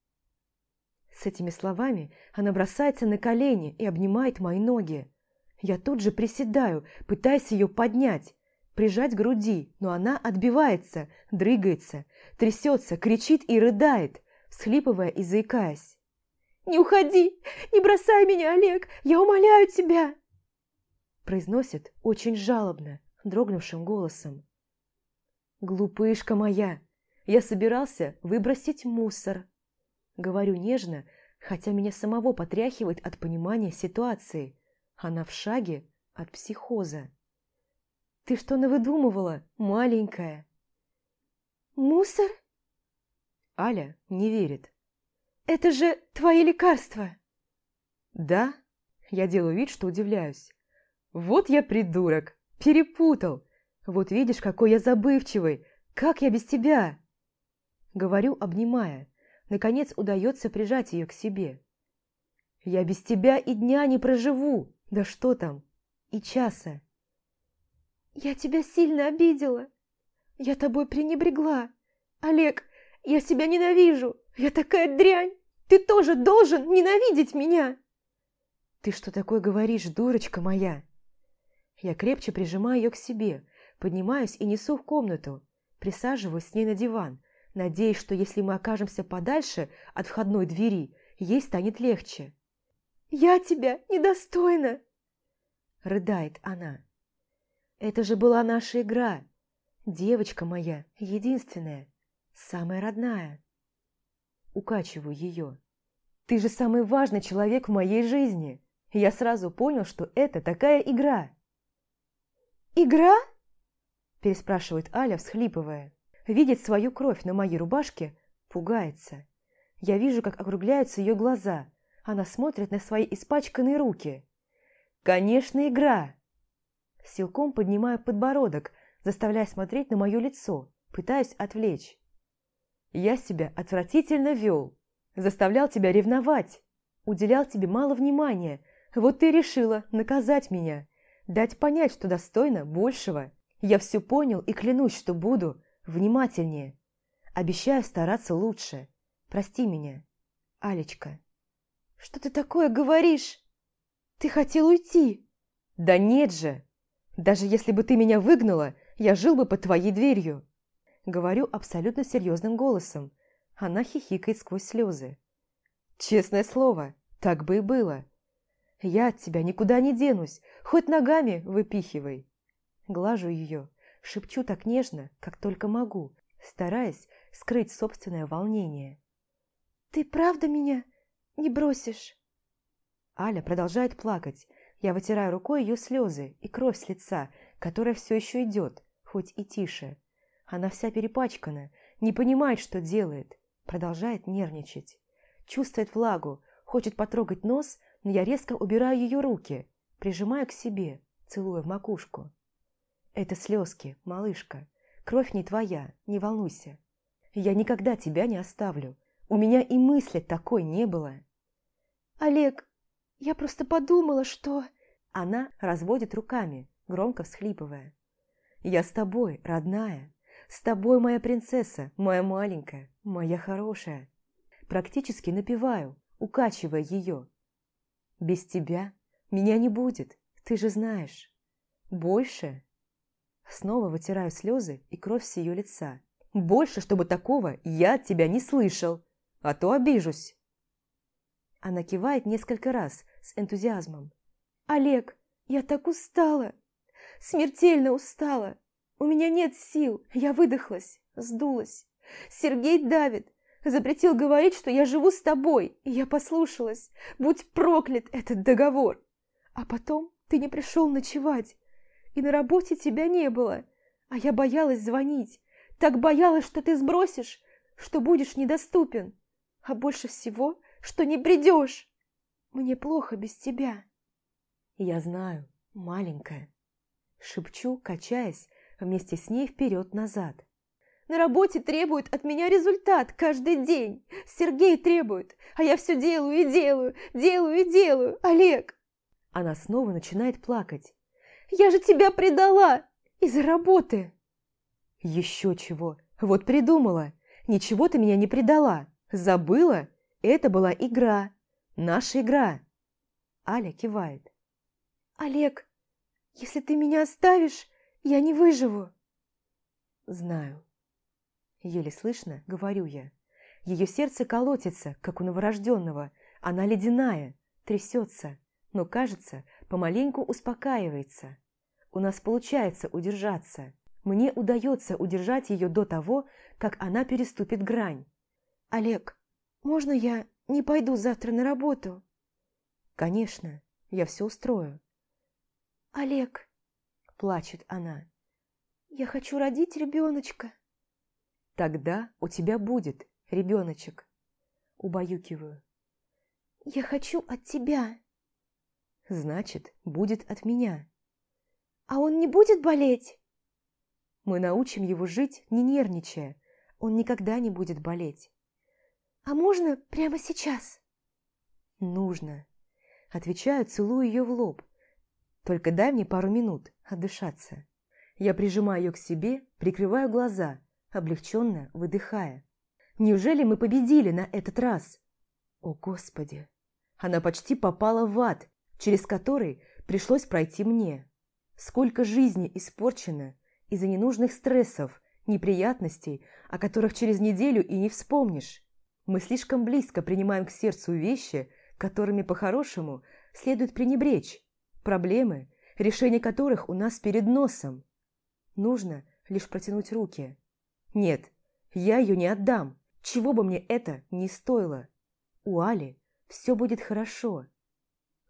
С этими словами она бросается на колени и обнимает мои ноги. Я тут же приседаю, пытаясь ее поднять, прижать к груди, но она отбивается, дрыгается, трясется, кричит и рыдает, всхлипывая и заикаясь. «Не уходи! Не бросай меня, Олег! Я умоляю тебя!» Произносит очень жалобно, дрогнувшим голосом. «Глупышка моя! Я собирался выбросить мусор!» Говорю нежно, хотя меня самого потряхивает от понимания ситуации. Она в шаге от психоза. «Ты что навыдумывала, маленькая?» «Мусор?» Аля не верит. «Это же твои лекарства!» «Да?» Я делаю вид, что удивляюсь. «Вот я придурок! Перепутал! Вот видишь, какой я забывчивый! Как я без тебя?» Говорю, обнимая. Наконец удается прижать ее к себе. «Я без тебя и дня не проживу! Да что там? И часа!» «Я тебя сильно обидела! Я тобой пренебрегла! Олег, я себя ненавижу! Я такая дрянь! Ты тоже должен ненавидеть меня!» «Ты что такое говоришь, дурочка моя?» Я крепче прижимаю ее к себе, поднимаюсь и несу в комнату, присаживаюсь с ней на диван, надеясь, что если мы окажемся подальше от входной двери, ей станет легче. «Я тебя недостойна!» – рыдает она. «Это же была наша игра. Девочка моя, единственная, самая родная». Укачиваю ее. «Ты же самый важный человек в моей жизни!» Я сразу понял, что это такая игра. «Игра?» – переспрашивает Аля, всхлипывая. Видит свою кровь на моей рубашке, пугается. Я вижу, как округляются ее глаза. Она смотрит на свои испачканные руки. «Конечно, игра!» Силком поднимаю подбородок, заставляя смотреть на мое лицо, пытаясь отвлечь. «Я себя отвратительно вел, заставлял тебя ревновать, уделял тебе мало внимания, вот ты решила наказать меня, дать понять, что достойна большего. Я все понял и клянусь, что буду внимательнее. Обещаю стараться лучше. Прости меня, Алечка. Что ты такое говоришь? Ты хотел уйти? Да нет же. Даже если бы ты меня выгнала, я жил бы под твоей дверью. Говорю абсолютно серьезным голосом. Она хихикает сквозь слезы. Честное слово, так бы и было. Я от тебя никуда не денусь, хоть ногами выпихивай. Глажу ее, шепчу так нежно, как только могу, стараясь скрыть собственное волнение. «Ты правда меня не бросишь?» Аля продолжает плакать. Я вытираю рукой ее слезы и кровь с лица, которая все еще идет, хоть и тише. Она вся перепачкана, не понимает, что делает, продолжает нервничать. Чувствует влагу, хочет потрогать нос, но я резко убираю ее руки, прижимаю к себе, целуя в макушку. Это слезки, малышка. Кровь не твоя, не волнуйся. Я никогда тебя не оставлю. У меня и мысли такой не было. Олег, я просто подумала, что... Она разводит руками, громко всхлипывая. Я с тобой, родная. С тобой, моя принцесса, моя маленькая, моя хорошая. Практически напеваю, укачивая ее. Без тебя меня не будет, ты же знаешь. Больше Снова вытираю слезы и кровь с ее лица. «Больше, чтобы такого, я от тебя не слышал, а то обижусь!» Она кивает несколько раз с энтузиазмом. «Олег, Я так устала, смертельно устала. У меня нет сил, я выдохлась, сдулась. Сергей давит, запретил говорить, что я живу с тобой, и я послушалась. Будь проклят этот договор. А потом ты не пришел ночевать, и на работе тебя не было, а я боялась звонить. Так боялась, что ты сбросишь, что будешь недоступен, а больше всего, что не придешь. Мне плохо без тебя. Я знаю, маленькая. Шепчу, качаясь вместе с ней вперед-назад. На работе требуют от меня результат каждый день. Сергей требует, а я все делаю и делаю, делаю и делаю. Олег, она снова начинает плакать. «Я же тебя предала! Из-за работы!» «Еще чего! Вот придумала! Ничего ты меня не предала! Забыла? Это была игра! Наша игра!» Аля кивает. «Олег, если ты меня оставишь, я не выживу!» «Знаю». Еле слышно, говорю я. Ее сердце колотится, как у новорожденного. Она ледяная, трясется но, кажется, помаленьку успокаивается. У нас получается удержаться. Мне удается удержать ее до того, как она переступит грань. «Олег, можно я не пойду завтра на работу?» «Конечно, я все устрою». «Олег», – плачет она, – «я хочу родить ребеночка». «Тогда у тебя будет ребеночек», – убаюкиваю. «Я хочу от тебя» значит, будет от меня. А он не будет болеть? Мы научим его жить, не нервничая. Он никогда не будет болеть. А можно прямо сейчас? Нужно. Отвечаю, целую ее в лоб. Только дай мне пару минут отдышаться. Я прижимаю ее к себе, прикрываю глаза, облегченно выдыхая. Неужели мы победили на этот раз? О, Господи! Она почти попала в ад, через который пришлось пройти мне. Сколько жизни испорчено из-за ненужных стрессов, неприятностей, о которых через неделю и не вспомнишь. Мы слишком близко принимаем к сердцу вещи, которыми по-хорошему следует пренебречь, проблемы, решение которых у нас перед носом. Нужно лишь протянуть руки. Нет, я ее не отдам, чего бы мне это ни стоило. У Али все будет хорошо.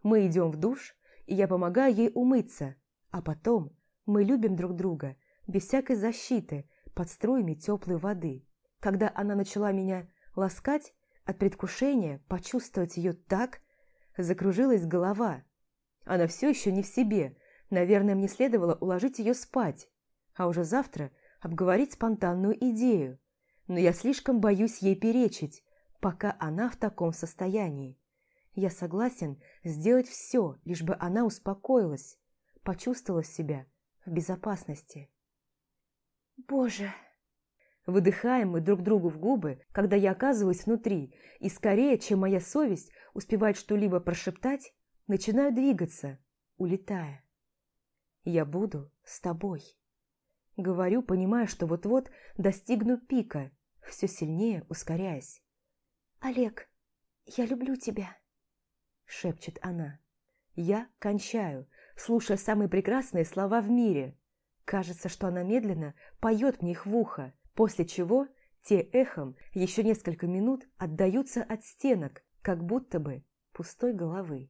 Мы идем в душ, и я помогаю ей умыться, а потом мы любим друг друга, без всякой защиты, под струями теплой воды. Когда она начала меня ласкать, от предвкушения почувствовать ее так, закружилась голова. Она все еще не в себе, наверное, мне следовало уложить ее спать, а уже завтра обговорить спонтанную идею. Но я слишком боюсь ей перечить, пока она в таком состоянии. Я согласен сделать все, лишь бы она успокоилась, почувствовала себя в безопасности. Боже! Выдыхаем мы друг другу в губы, когда я оказываюсь внутри, и скорее, чем моя совесть успевает что-либо прошептать, начинаю двигаться, улетая. Я буду с тобой. Говорю, понимая, что вот-вот достигну пика, все сильнее ускоряясь. Олег, я люблю тебя шепчет она. Я кончаю, слушая самые прекрасные слова в мире. Кажется, что она медленно поет мне их в ухо, после чего те эхом еще несколько минут отдаются от стенок, как будто бы пустой головы.